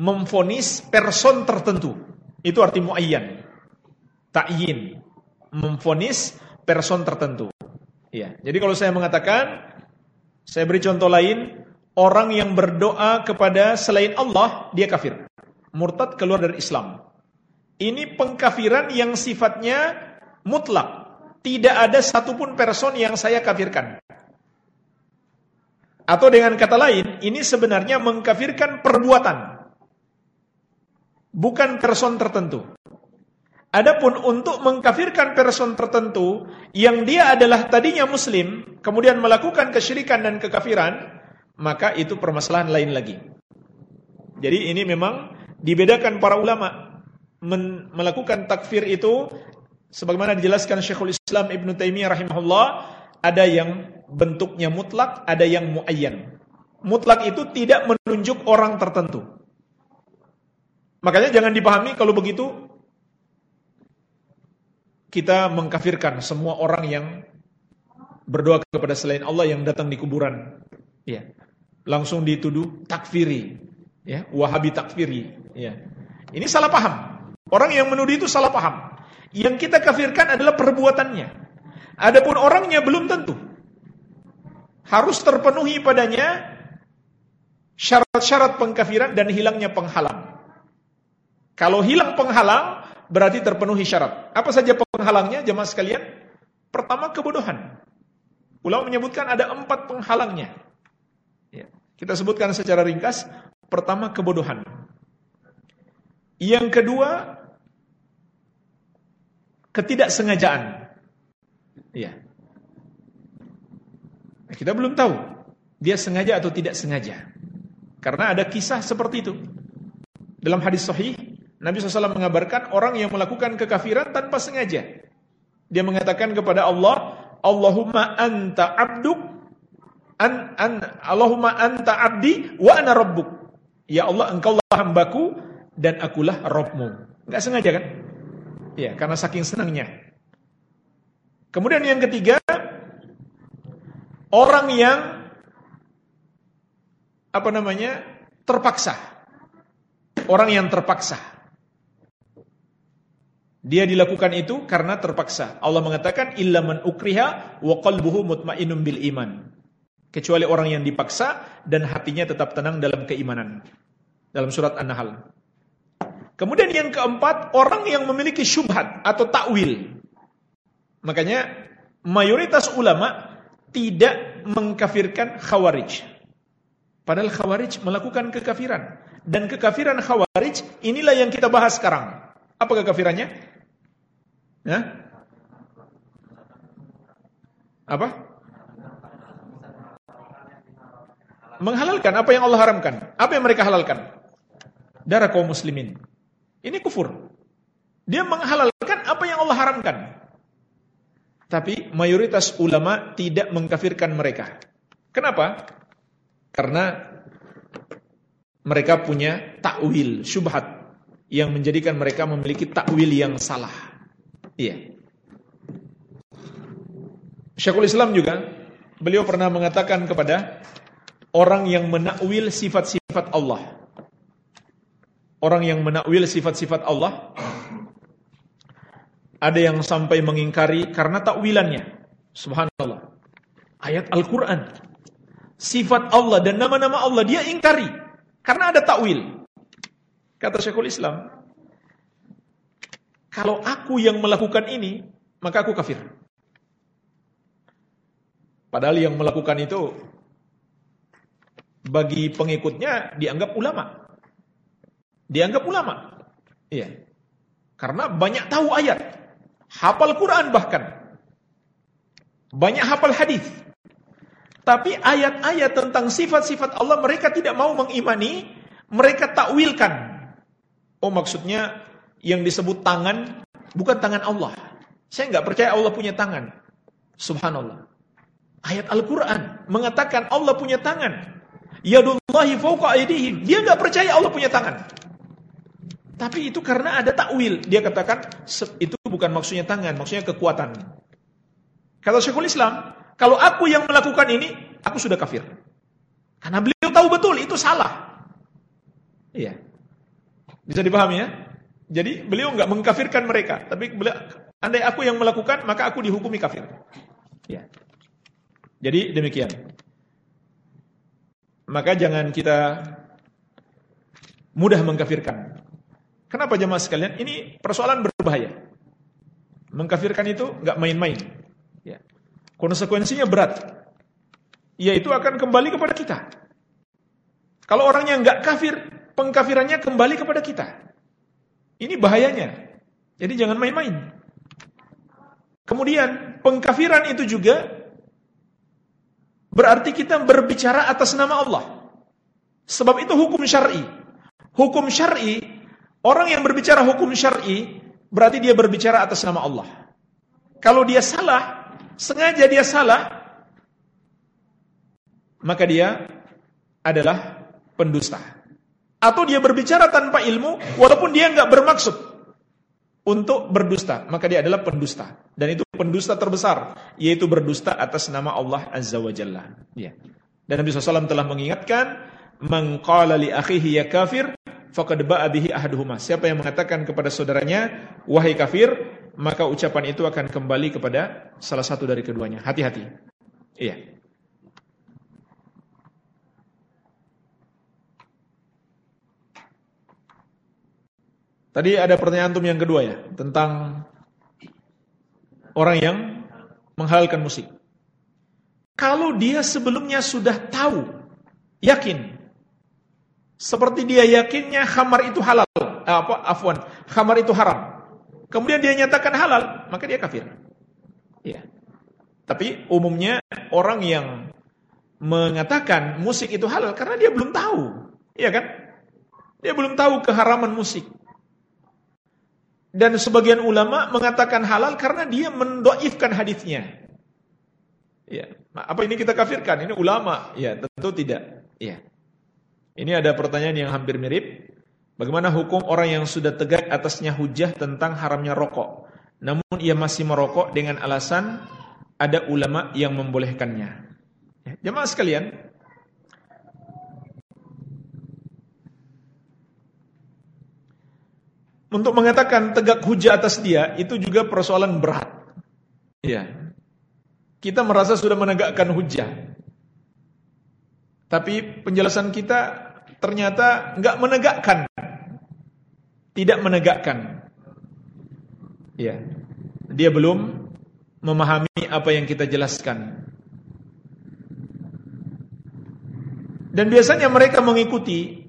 memfonis person tertentu. Itu arti muayyan. Ta'yin. Memfonis person tertentu. Ya. Jadi kalau saya mengatakan saya beri contoh lain, orang yang berdoa kepada selain Allah, dia kafir. Murtad keluar dari Islam. Ini pengkafiran yang sifatnya mutlak. Tidak ada satupun person yang saya kafirkan. Atau dengan kata lain, ini sebenarnya mengkafirkan perbuatan bukan person tertentu. Adapun untuk mengkafirkan person tertentu yang dia adalah tadinya muslim, kemudian melakukan kesyirikan dan kekafiran, maka itu permasalahan lain lagi. Jadi ini memang dibedakan para ulama melakukan takfir itu sebagaimana dijelaskan Syekhul Islam Ibn Taimiyah rahimahullah, ada yang bentuknya mutlak, ada yang muayyan. Mutlak itu tidak menunjuk orang tertentu. Makanya jangan dipahami kalau begitu kita mengkafirkan semua orang yang berdoa kepada selain Allah yang datang di kuburan. Ya. Langsung dituduh takfiri, ya, Wahabi takfiri, ya. Ini salah paham. Orang yang menuduh itu salah paham. Yang kita kafirkan adalah perbuatannya. Adapun orangnya belum tentu. Harus terpenuhi padanya syarat-syarat pengkafiran dan hilangnya penghalang. Kalau hilang penghalang, berarti terpenuhi syarat. Apa saja penghalangnya, jemaah sekalian? Pertama, kebodohan. Ulama menyebutkan ada empat penghalangnya. Ya. Kita sebutkan secara ringkas. Pertama, kebodohan. Yang kedua, ketidaksengajaan. Ya. Kita belum tahu dia sengaja atau tidak sengaja. Karena ada kisah seperti itu. Dalam hadis sahih Nabi SAW mengabarkan orang yang melakukan kekafiran tanpa sengaja. Dia mengatakan kepada Allah, Allahumma anta abduk, an, an, Allahumma anta abdi wa ana rabbuk. Ya Allah, engkau lah hambaku dan akulah Rabbmu. Enggak sengaja kan? Ya, karena saking senangnya. Kemudian yang ketiga, orang yang apa namanya? terpaksa. Orang yang terpaksa. Dia dilakukan itu karena terpaksa. Allah mengatakan illa man ukriha wa qalbuhu mutmainnun bil iman. Kecuali orang yang dipaksa dan hatinya tetap tenang dalam keimanan. Dalam surat An-Nahl. Kemudian yang keempat, orang yang memiliki syubhat atau takwil. Makanya mayoritas ulama tidak mengkafirkan khawarij. Padahal khawarij melakukan kekafiran. Dan kekafiran khawarij inilah yang kita bahas sekarang. Apa kekafirannya? Ya? Apa? Menghalalkan apa yang Allah haramkan. Apa yang mereka halalkan? Darah kaum muslimin. Ini kufur. Dia menghalalkan apa yang Allah haramkan. Tapi mayoritas ulama tidak mengkafirkan mereka. Kenapa? Karena mereka punya takwil, syubhat yang menjadikan mereka memiliki takwil yang salah. Iya. Syekhul Islam juga beliau pernah mengatakan kepada orang yang menakwil sifat-sifat Allah. Orang yang menakwil sifat-sifat Allah ada yang sampai mengingkari karena takwilannya. Subhanallah. Ayat Al-Quran. Sifat Allah dan nama-nama Allah dia ingkari. Karena ada takwil. Kata Syekhul Islam. Kalau aku yang melakukan ini, maka aku kafir. Padahal yang melakukan itu bagi pengikutnya dianggap ulama. Dianggap ulama. Iya. Karena banyak tahu ayat hafal Quran bahkan. Banyak hafal hadis. Tapi ayat-ayat tentang sifat-sifat Allah mereka tidak mau mengimani, mereka takwilkan. Oh maksudnya yang disebut tangan bukan tangan Allah. Saya nggak percaya Allah punya tangan. Subhanallah. Ayat Al-Quran mengatakan Allah punya tangan. Yadullahi fauqa aydihim. Dia nggak percaya Allah punya tangan. Tapi itu karena ada takwil. Dia katakan itu bukan maksudnya tangan, maksudnya kekuatan. Kata Syekhul Islam, kalau aku yang melakukan ini, aku sudah kafir. Karena beliau tahu betul itu salah. Iya. Bisa dipahami ya? Jadi beliau nggak mengkafirkan mereka, tapi beliau, andai aku yang melakukan, maka aku dihukumi kafir. Ya. Jadi demikian. Maka jangan kita mudah mengkafirkan. Kenapa jemaah sekalian? Ini persoalan berbahaya. Mengkafirkan itu nggak main-main. Ya. Konsekuensinya berat. Yaitu akan kembali kepada kita. Kalau orangnya nggak kafir, pengkafirannya kembali kepada kita. Ini bahayanya. Jadi jangan main-main. Kemudian pengkafiran itu juga berarti kita berbicara atas nama Allah. Sebab itu hukum syar'i. Hukum syar'i Orang yang berbicara hukum syar'i berarti dia berbicara atas nama Allah. Kalau dia salah, sengaja dia salah, maka dia adalah pendusta. Atau dia berbicara tanpa ilmu, walaupun dia nggak bermaksud untuk berdusta, maka dia adalah pendusta. Dan itu pendusta terbesar, yaitu berdusta atas nama Allah Azza wa Jalla. Ya. Dan Nabi SAW telah mengingatkan, "Man li akhihi ya kafir, bihi. Siapa yang mengatakan kepada saudaranya wahai kafir, maka ucapan itu akan kembali kepada salah satu dari keduanya. Hati-hati. Iya. Tadi ada pertanyaan antum yang kedua ya, tentang orang yang menghalalkan musik. Kalau dia sebelumnya sudah tahu, yakin seperti dia yakinnya khamar itu halal, eh, apa afwan, khamar itu haram. Kemudian dia nyatakan halal, maka dia kafir. Ya. Tapi umumnya orang yang mengatakan musik itu halal karena dia belum tahu, iya kan? Dia belum tahu keharaman musik. Dan sebagian ulama mengatakan halal karena dia mendoifkan hadisnya. Ya, apa ini kita kafirkan? Ini ulama? Ya, tentu tidak. Ya. Ini ada pertanyaan yang hampir mirip. Bagaimana hukum orang yang sudah tegak atasnya hujah tentang haramnya rokok, namun ia masih merokok dengan alasan ada ulama yang membolehkannya. Ya, jemaah sekalian, untuk mengatakan tegak hujah atas dia itu juga persoalan berat. Ya. Kita merasa sudah menegakkan hujah. Tapi penjelasan kita ternyata nggak menegakkan, tidak menegakkan. Ya, dia belum memahami apa yang kita jelaskan. Dan biasanya mereka mengikuti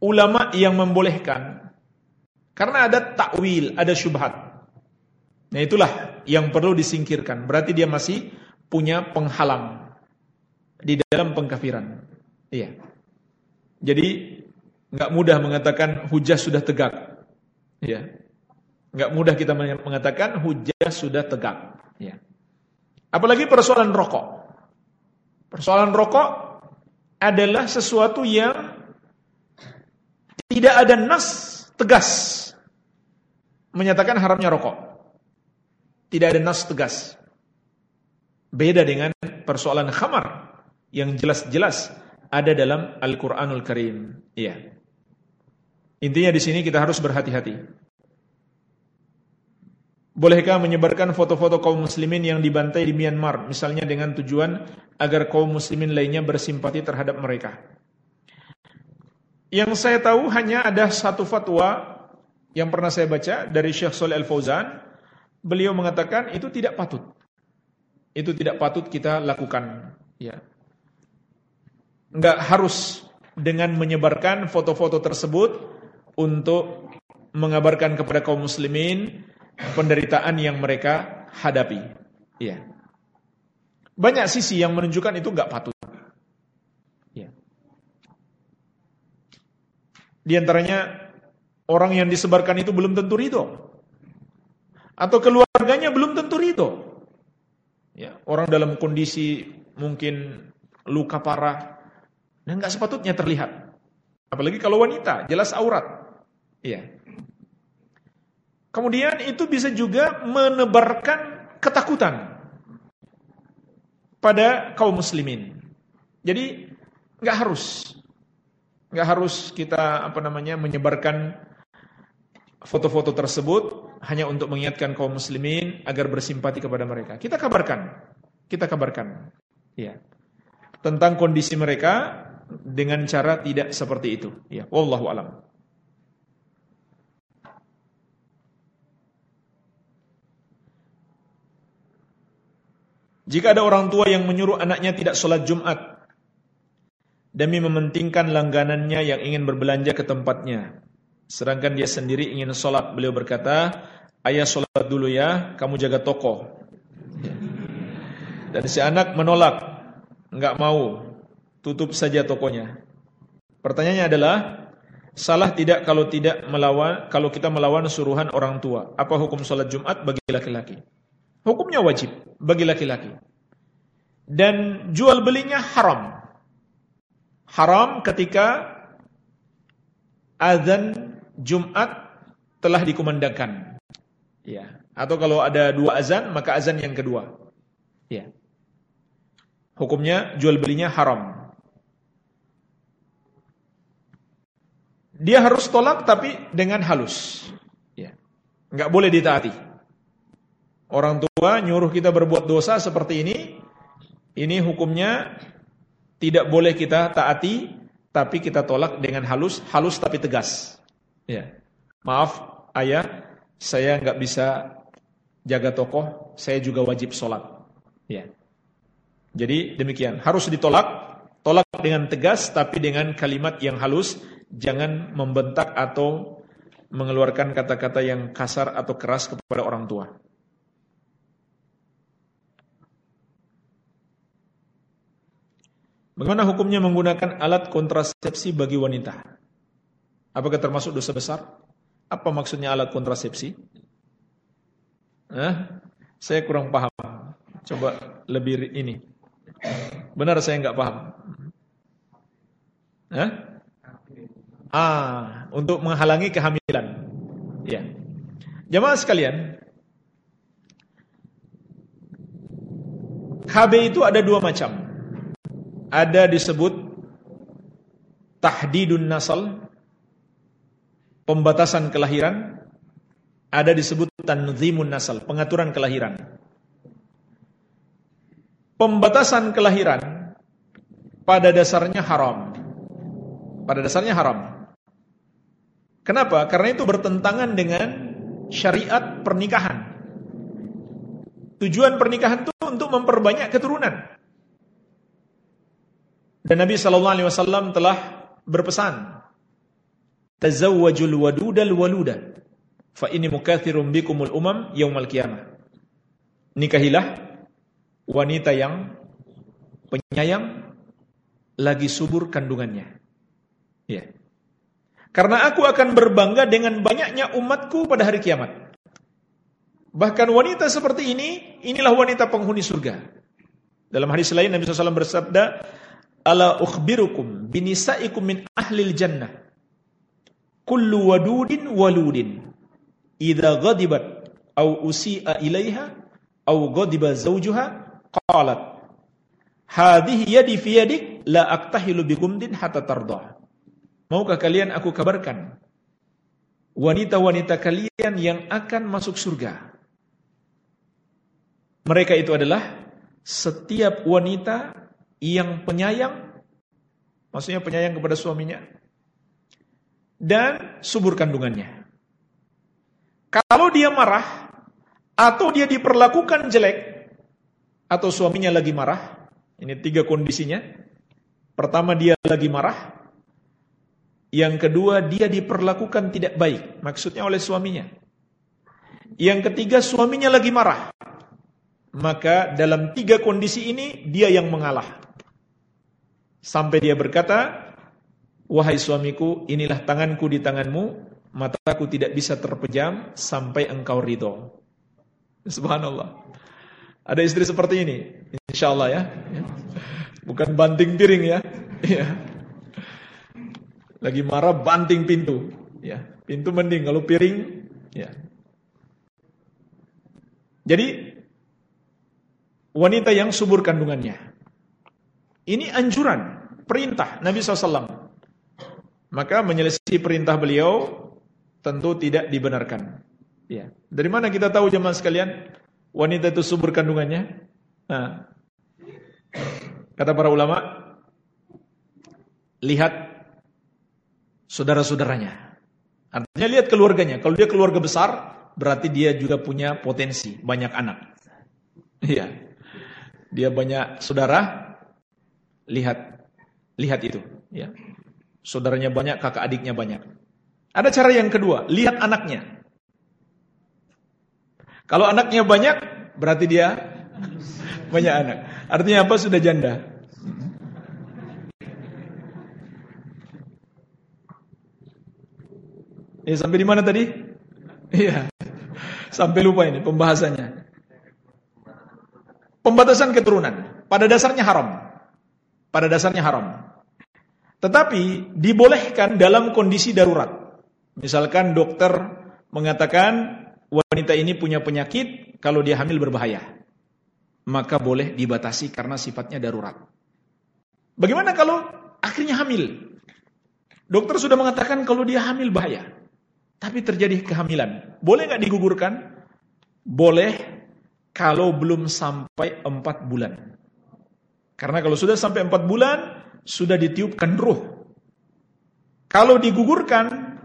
ulama yang membolehkan karena ada takwil, ada syubhat. Nah itulah yang perlu disingkirkan. Berarti dia masih punya penghalang di dalam pengkafiran. Iya. Jadi nggak mudah mengatakan hujah sudah tegak. Iya. Nggak mudah kita mengatakan hujah sudah tegak. Iya. Apalagi persoalan rokok. Persoalan rokok adalah sesuatu yang tidak ada nas tegas menyatakan haramnya rokok. Tidak ada nas tegas. Beda dengan persoalan khamar yang jelas-jelas ada dalam Al-Qur'anul Karim. Iya. Intinya di sini kita harus berhati-hati. Bolehkah menyebarkan foto-foto kaum muslimin yang dibantai di Myanmar, misalnya dengan tujuan agar kaum muslimin lainnya bersimpati terhadap mereka? Yang saya tahu hanya ada satu fatwa yang pernah saya baca dari Syekh Soleh Al-Fauzan. Beliau mengatakan itu tidak patut. Itu tidak patut kita lakukan. Ya. Enggak harus dengan menyebarkan foto-foto tersebut untuk mengabarkan kepada kaum muslimin penderitaan yang mereka hadapi. Iya. Banyak sisi yang menunjukkan itu nggak patut. Ya. Di antaranya orang yang disebarkan itu belum tentu ridho. Atau keluarganya belum tentu ridho. Ya, orang dalam kondisi mungkin luka parah dan nggak sepatutnya terlihat. Apalagi kalau wanita, jelas aurat. Iya. Kemudian itu bisa juga menebarkan ketakutan pada kaum muslimin. Jadi nggak harus, nggak harus kita apa namanya menyebarkan foto-foto tersebut hanya untuk mengingatkan kaum muslimin agar bersimpati kepada mereka. Kita kabarkan, kita kabarkan, ya tentang kondisi mereka dengan cara tidak seperti itu. Ya, wallahu alam. Jika ada orang tua yang menyuruh anaknya tidak sholat Jumat demi mementingkan langganannya yang ingin berbelanja ke tempatnya, sedangkan dia sendiri ingin sholat, beliau berkata, ayah sholat dulu ya, kamu jaga toko. Dan si anak menolak, nggak mau, tutup saja tokonya. Pertanyaannya adalah, salah tidak kalau tidak melawan, kalau kita melawan suruhan orang tua? Apa hukum sholat Jumat bagi laki-laki? Hukumnya wajib bagi laki-laki. Dan jual belinya haram. Haram ketika azan Jumat telah dikumandangkan. Ya. Atau kalau ada dua azan, maka azan yang kedua. Ya. Hukumnya jual belinya haram. Dia harus tolak tapi dengan halus. Ya. Enggak boleh ditaati. Orang tua nyuruh kita berbuat dosa seperti ini, ini hukumnya tidak boleh kita taati, tapi kita tolak dengan halus, halus tapi tegas. Ya, maaf ayah, saya nggak bisa jaga toko, saya juga wajib sholat. Ya, jadi demikian harus ditolak, tolak dengan tegas tapi dengan kalimat yang halus, jangan membentak atau mengeluarkan kata-kata yang kasar atau keras kepada orang tua. Bagaimana hukumnya menggunakan alat kontrasepsi bagi wanita? Apakah termasuk dosa besar? Apa maksudnya alat kontrasepsi? Eh, saya kurang paham. Coba lebih ini. Benar saya nggak paham. Eh? Ah, untuk menghalangi kehamilan. Ya. Jamaah sekalian, KB itu ada dua macam. Ada disebut tahdidun nasal pembatasan kelahiran. Ada disebut tanzimun nasal pengaturan kelahiran. Pembatasan kelahiran pada dasarnya haram. Pada dasarnya haram kenapa karena itu bertentangan dengan syariat pernikahan tujuan pernikahan itu untuk memperbanyak keturunan dan Nabi sallallahu alaihi wasallam telah berpesan, "Tazawwajul wadudal waluda, fa inni mukatsirun bikumul umam yaumal qiyamah." Nikahilah wanita yang penyayang lagi subur kandungannya. Ya. Karena aku akan berbangga dengan banyaknya umatku pada hari kiamat. Bahkan wanita seperti ini, inilah wanita penghuni surga. Dalam hadis lain Nabi SAW bersabda, Ala ukhbirukum binisaikum min ahlil jannah. Kullu wadudin waludin. Idza ghadibat au usi'a ilaiha au ghadiba zawjuha qalat hadhihi yadi fi yadik la aktahilu bikumdin hatta tardah. Maukah kalian aku kabarkan wanita-wanita kalian yang akan masuk surga? Mereka itu adalah setiap wanita yang penyayang, maksudnya penyayang kepada suaminya, dan subur kandungannya. Kalau dia marah, atau dia diperlakukan jelek, atau suaminya lagi marah, ini tiga kondisinya. Pertama dia lagi marah, yang kedua, dia diperlakukan tidak baik, maksudnya oleh suaminya. Yang ketiga, suaminya lagi marah. Maka dalam tiga kondisi ini, dia yang mengalah. Sampai dia berkata, Wahai suamiku, inilah tanganku di tanganmu, mataku tidak bisa terpejam sampai engkau ridho. Subhanallah. Ada istri seperti ini, insya Allah ya. Bukan banting piring ya. Iya. Lagi marah banting pintu. Ya, pintu mending kalau piring ya. Jadi wanita yang subur kandungannya. Ini anjuran, perintah Nabi SAW. Maka menyelesaikan perintah beliau tentu tidak dibenarkan. Ya. Dari mana kita tahu jemaah sekalian wanita itu subur kandungannya? Nah, kata para ulama, lihat saudara-saudaranya. Artinya lihat keluarganya. Kalau dia keluarga besar, berarti dia juga punya potensi, banyak anak. Iya. Dia banyak saudara, lihat lihat itu, ya. Saudaranya banyak, kakak adiknya banyak. Ada cara yang kedua, lihat anaknya. Kalau anaknya banyak, berarti dia *laughs* banyak anak. Artinya apa? Sudah janda. Ya, sampai di mana tadi? Iya. Sampai lupa ini pembahasannya. Pembatasan keturunan pada dasarnya haram. Pada dasarnya haram. Tetapi dibolehkan dalam kondisi darurat. Misalkan dokter mengatakan wanita ini punya penyakit, kalau dia hamil berbahaya. Maka boleh dibatasi karena sifatnya darurat. Bagaimana kalau akhirnya hamil? Dokter sudah mengatakan kalau dia hamil bahaya. Tapi terjadi kehamilan. Boleh nggak digugurkan? Boleh kalau belum sampai empat bulan. Karena kalau sudah sampai empat bulan, sudah ditiupkan ruh. Kalau digugurkan,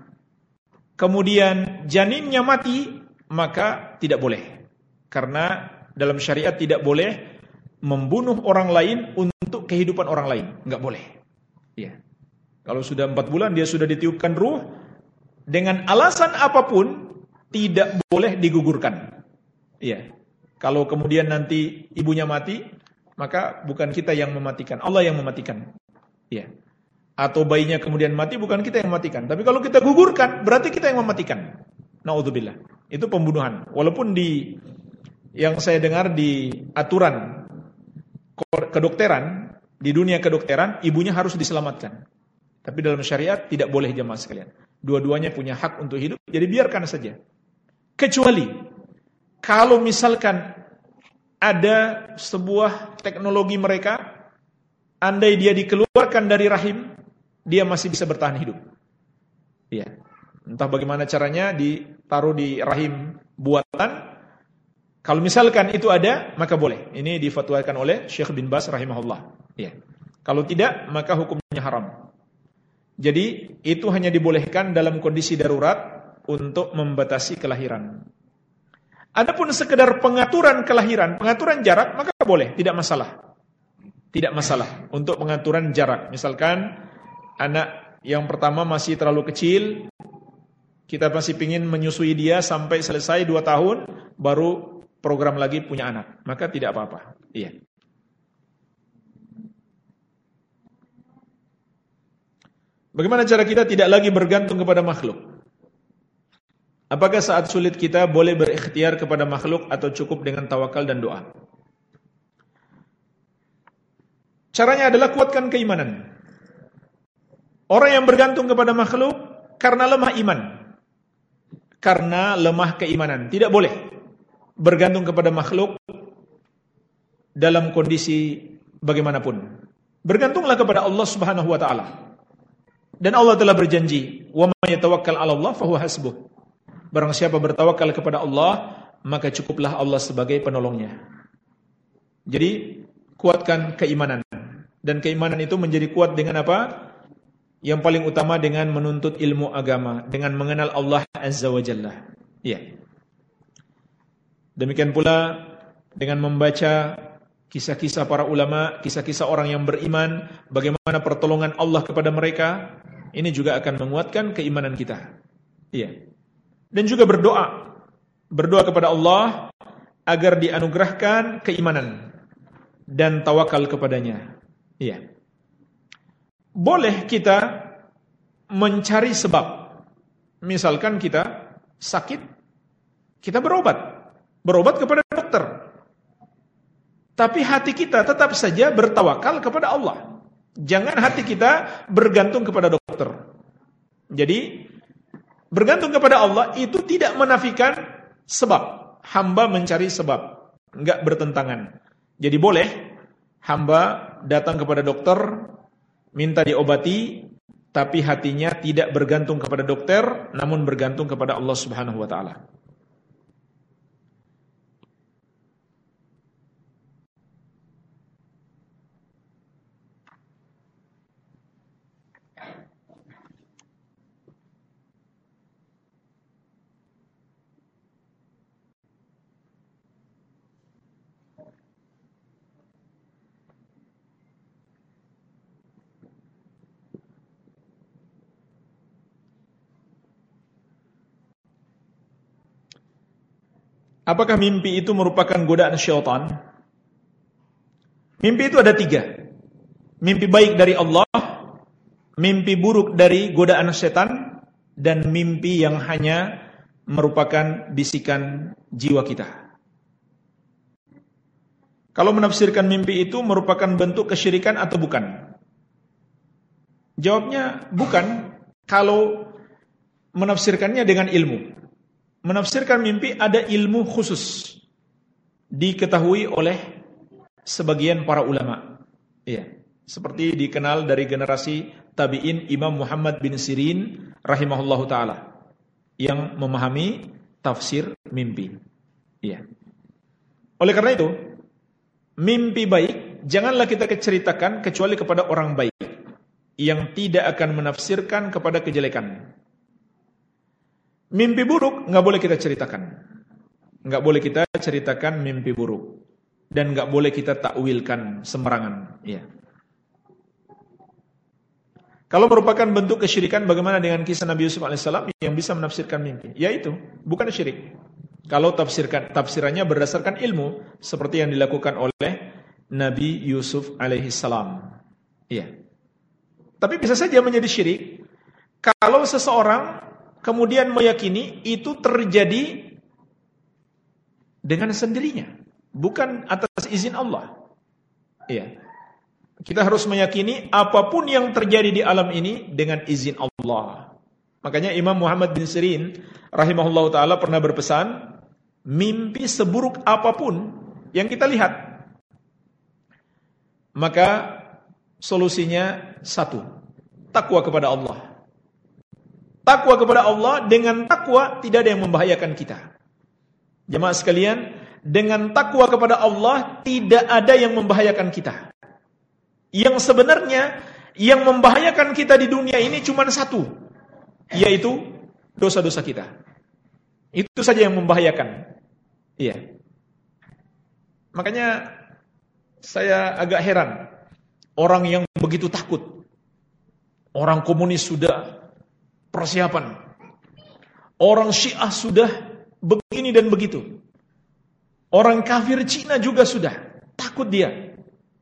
kemudian janinnya mati, maka tidak boleh. Karena dalam syariat tidak boleh membunuh orang lain untuk kehidupan orang lain. Nggak boleh. Ya. Kalau sudah empat bulan, dia sudah ditiupkan ruh, dengan alasan apa pun tidak boleh digugurkan. Iya. Kalau kemudian nanti ibunya mati, maka bukan kita yang mematikan, Allah yang mematikan. Iya. Atau bayinya kemudian mati bukan kita yang mematikan. Tapi kalau kita gugurkan, berarti kita yang mematikan. Nauzubillah. Itu pembunuhan. Walaupun di yang saya dengar di aturan kedokteran, di dunia kedokteran, ibunya harus diselamatkan. Tapi dalam syariat tidak boleh jemaah sekalian. Dua-duanya punya hak untuk hidup, jadi biarkan saja. Kecuali kalau misalkan ada sebuah teknologi mereka, andai dia dikeluarkan dari rahim, dia masih bisa bertahan hidup. Iya. Entah bagaimana caranya ditaruh di rahim buatan. Kalau misalkan itu ada, maka boleh. Ini difatwakan oleh Syekh bin Bas rahimahullah. Iya. Kalau tidak, maka hukumnya haram. Jadi itu hanya dibolehkan dalam kondisi darurat untuk membatasi kelahiran. Adapun sekedar pengaturan kelahiran, pengaturan jarak maka boleh, tidak masalah. Tidak masalah untuk pengaturan jarak. Misalkan anak yang pertama masih terlalu kecil, kita masih ingin menyusui dia sampai selesai dua tahun, baru program lagi punya anak, maka tidak apa-apa. Iya. Bagaimana cara kita tidak lagi bergantung kepada makhluk? Apakah saat sulit kita boleh berikhtiar kepada makhluk atau cukup dengan tawakal dan doa? Caranya adalah kuatkan keimanan. Orang yang bergantung kepada makhluk karena lemah iman. Karena lemah keimanan. Tidak boleh bergantung kepada makhluk dalam kondisi bagaimanapun. Bergantunglah kepada Allah Subhanahu wa taala. Dan Allah telah berjanji, "Wa may yatawakkal 'ala Allah fahuwa hasbuh." Barang siapa bertawakal kepada Allah, maka cukuplah Allah sebagai penolongnya. Jadi, kuatkan keimanan. Dan keimanan itu menjadi kuat dengan apa? Yang paling utama dengan menuntut ilmu agama, dengan mengenal Allah Azza wa Jalla. Ya. Demikian pula dengan membaca kisah-kisah para ulama, kisah-kisah orang yang beriman, bagaimana pertolongan Allah kepada mereka, ini juga akan menguatkan keimanan kita. Iya. Dan juga berdoa. Berdoa kepada Allah agar dianugerahkan keimanan dan tawakal kepadanya. Iya. Boleh kita mencari sebab. Misalkan kita sakit, kita berobat. Berobat kepada dokter. Tapi hati kita tetap saja bertawakal kepada Allah. Jangan hati kita bergantung kepada dokter. Jadi bergantung kepada Allah itu tidak menafikan sebab. Hamba mencari sebab, enggak bertentangan. Jadi boleh hamba datang kepada dokter minta diobati tapi hatinya tidak bergantung kepada dokter namun bergantung kepada Allah Subhanahu wa taala. Apakah mimpi itu merupakan godaan syaitan? Mimpi itu ada tiga. Mimpi baik dari Allah, mimpi buruk dari godaan setan, dan mimpi yang hanya merupakan bisikan jiwa kita. Kalau menafsirkan mimpi itu merupakan bentuk kesyirikan atau bukan? Jawabnya bukan kalau menafsirkannya dengan ilmu menafsirkan mimpi ada ilmu khusus diketahui oleh sebagian para ulama. Iya. Seperti dikenal dari generasi tabi'in Imam Muhammad bin Sirin rahimahullahu taala yang memahami tafsir mimpi. Iya. Oleh karena itu, mimpi baik janganlah kita ceritakan kecuali kepada orang baik yang tidak akan menafsirkan kepada kejelekan. Mimpi buruk nggak boleh kita ceritakan. Nggak boleh kita ceritakan mimpi buruk. Dan nggak boleh kita takwilkan sembarangan. Ya. Kalau merupakan bentuk kesyirikan bagaimana dengan kisah Nabi Yusuf alaihissalam yang bisa menafsirkan mimpi? Yaitu bukan syirik. Kalau tafsirkan tafsirannya berdasarkan ilmu seperti yang dilakukan oleh Nabi Yusuf alaihissalam. Iya. Tapi bisa saja menjadi syirik kalau seseorang kemudian meyakini itu terjadi dengan sendirinya, bukan atas izin Allah. Iya. Kita harus meyakini apa pun yang terjadi di alam ini dengan izin Allah. Makanya Imam Muhammad bin Sirin rahimahullah taala pernah berpesan, mimpi seburuk apa pun yang kita lihat, maka solusinya satu, takwa kepada Allah. Takwa kepada Allah dengan takwa tidak ada yang membahayakan kita. Jemaah sekalian, dengan takwa kepada Allah tidak ada yang membahayakan kita. Yang sebenarnya yang membahayakan kita di dunia ini cuma satu, yaitu dosa-dosa kita. Itu saja yang membahayakan. Iya. Makanya saya agak heran orang yang begitu takut. Orang komunis sudah persiapan. Orang Syiah sudah begini dan begitu. Orang kafir Cina juga sudah takut dia.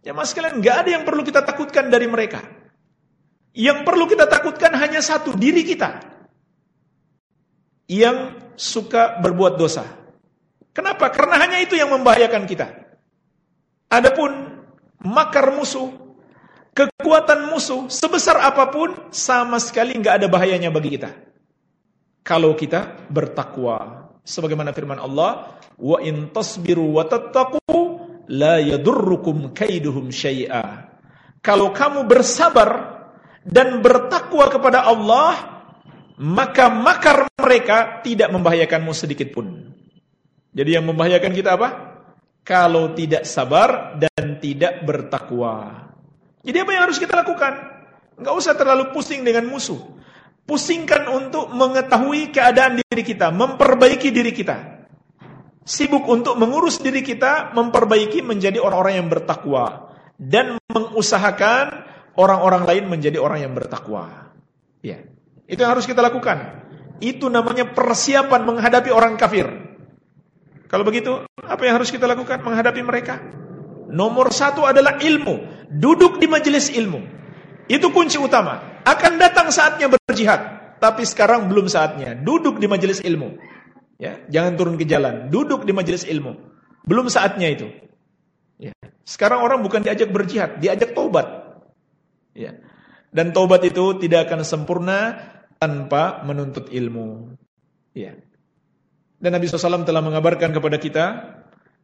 Ya mas kalian, nggak ada yang perlu kita takutkan dari mereka. Yang perlu kita takutkan hanya satu, diri kita. Yang suka berbuat dosa. Kenapa? Karena hanya itu yang membahayakan kita. Adapun makar musuh, kekuatan musuh sebesar apa pun sama sekali nggak ada bahayanya bagi kita. Kalau kita bertakwa. Sebagaimana firman Allah, "Wa in tasbiru wa tattaqu la yadurrukum kaiduhum syai'a." Kalau kamu bersabar dan bertakwa kepada Allah, maka makar mereka tidak membahayakanmu sedikit pun. Jadi yang membahayakan kita apa? Kalau tidak sabar dan tidak bertakwa. Jadi apa yang harus kita lakukan? Enggak usah terlalu pusing dengan musuh. Pusingkan untuk mengetahui keadaan diri kita, memperbaiki diri kita. Sibuk untuk mengurus diri kita, memperbaiki menjadi orang-orang yang bertakwa dan mengusahakan orang-orang lain menjadi orang yang bertakwa. Ya. Itu yang harus kita lakukan. Itu namanya persiapan menghadapi orang kafir. Kalau begitu, apa yang harus kita lakukan menghadapi mereka? Nomor satu adalah ilmu. Duduk di majelis ilmu. Itu kunci utama. Akan datang saatnya berjihad, tapi sekarang belum saatnya. Duduk di majelis ilmu. Ya, jangan turun ke jalan. Duduk di majelis ilmu. Belum saatnya itu. Ya. Sekarang orang bukan diajak berjihad, diajak taubat. Ya. Dan taubat itu tidak akan sempurna tanpa menuntut ilmu. Ya. Dan Nabi SAW telah mengabarkan kepada kita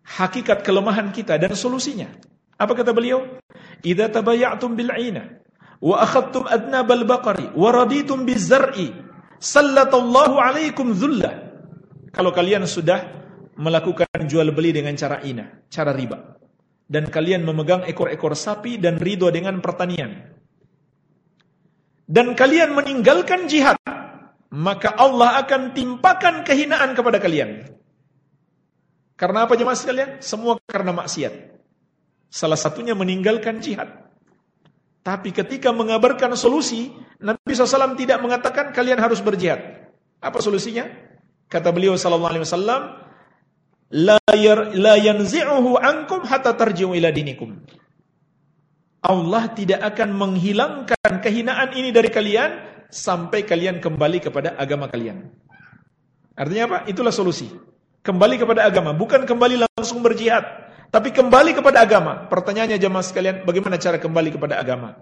hakikat kelemahan kita dan solusinya. Apa kata beliau? Idza tabayatum bil 'ina wa akhadtum adnabal baqari wa raditum bizar'i sallatallahu alaikum dhullah kalau kalian sudah melakukan jual beli dengan cara ina cara riba dan kalian memegang ekor-ekor sapi dan ridho dengan pertanian dan kalian meninggalkan jihad maka Allah akan timpakan kehinaan kepada kalian. Karena apa jemaah sekalian? Semua karena maksiat salah satunya meninggalkan jihad tapi ketika mengabarkan solusi, Nabi SAW tidak mengatakan kalian harus berjihad. Apa solusinya? Kata beliau sallallahu alaihi wasallam, la yanzi'uhu ankum hatta tarji'u ila dinikum. Allah tidak akan menghilangkan kehinaan ini dari kalian sampai kalian kembali kepada agama kalian. Artinya apa? Itulah solusi. Kembali kepada agama, bukan kembali langsung berjihad. Tapi kembali kepada agama. Pertanyaannya jemaah sekalian, bagaimana cara kembali kepada agama?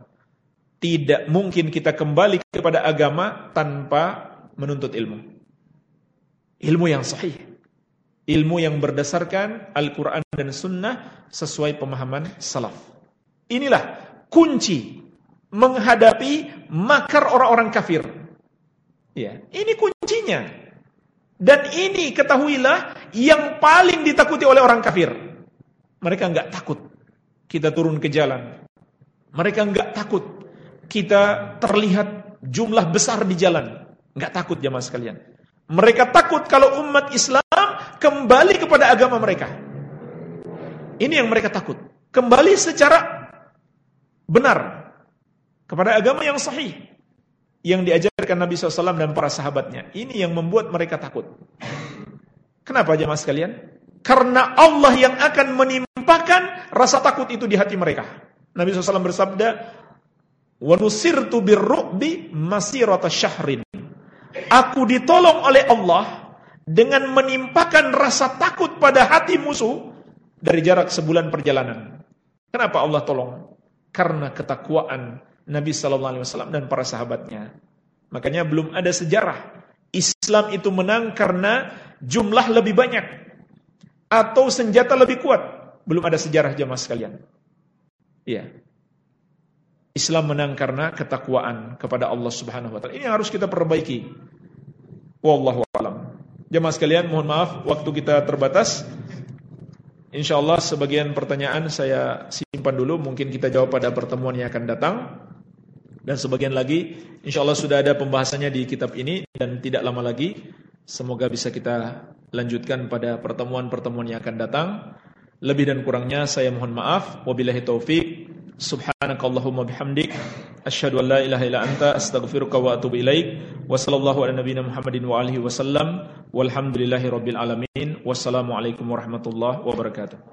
Tidak mungkin kita kembali kepada agama tanpa menuntut ilmu. Ilmu yang sahih. Ilmu yang berdasarkan Al-Quran dan Sunnah sesuai pemahaman salaf. Inilah kunci menghadapi makar orang-orang kafir. Ya, ini kuncinya. Dan ini ketahuilah yang paling ditakuti oleh orang kafir. Mereka enggak takut kita turun ke jalan. Mereka enggak takut kita terlihat jumlah besar di jalan. Enggak takut jamaah sekalian. Mereka takut kalau umat Islam kembali kepada agama mereka. Ini yang mereka takut. Kembali secara benar kepada agama yang sahih yang diajarkan Nabi SAW dan para sahabatnya. Ini yang membuat mereka takut. Kenapa jemaah sekalian? Karena Allah yang akan menimpakan rasa takut itu di hati mereka. Nabi SAW bersabda, وَنُسِرْتُ بِالرُّعْبِ مَسِيرَةَ syahrin. Aku ditolong oleh Allah dengan menimpakan rasa takut pada hati musuh dari jarak sebulan perjalanan. Kenapa Allah tolong? Karena ketakwaan Nabi SAW dan para sahabatnya. Makanya belum ada sejarah Islam itu menang karena jumlah lebih banyak atau senjata lebih kuat. Belum ada sejarah jamaah sekalian. Iya. Islam menang karena ketakwaan kepada Allah Subhanahu wa taala. Ini yang harus kita perbaiki. Wallahu a'lam. Jemaah sekalian, mohon maaf waktu kita terbatas. Insyaallah sebagian pertanyaan saya simpan dulu, mungkin kita jawab pada pertemuan yang akan datang. Dan sebagian lagi insyaallah sudah ada pembahasannya di kitab ini dan tidak lama lagi semoga bisa kita lanjutkan pada pertemuan-pertemuan yang akan datang. Lebih dan kurangnya saya mohon maaf. Wabillahi taufik. Subhanakallahumma bihamdik asyhadu an la ilaha illa anta astaghfiruka wa atubu ilaik. Wa sallallahu ala nabiyyina Muhammadin wa alihi wasallam. Walhamdulillahi rabbil alamin. Wassalamualaikum warahmatullahi wabarakatuh.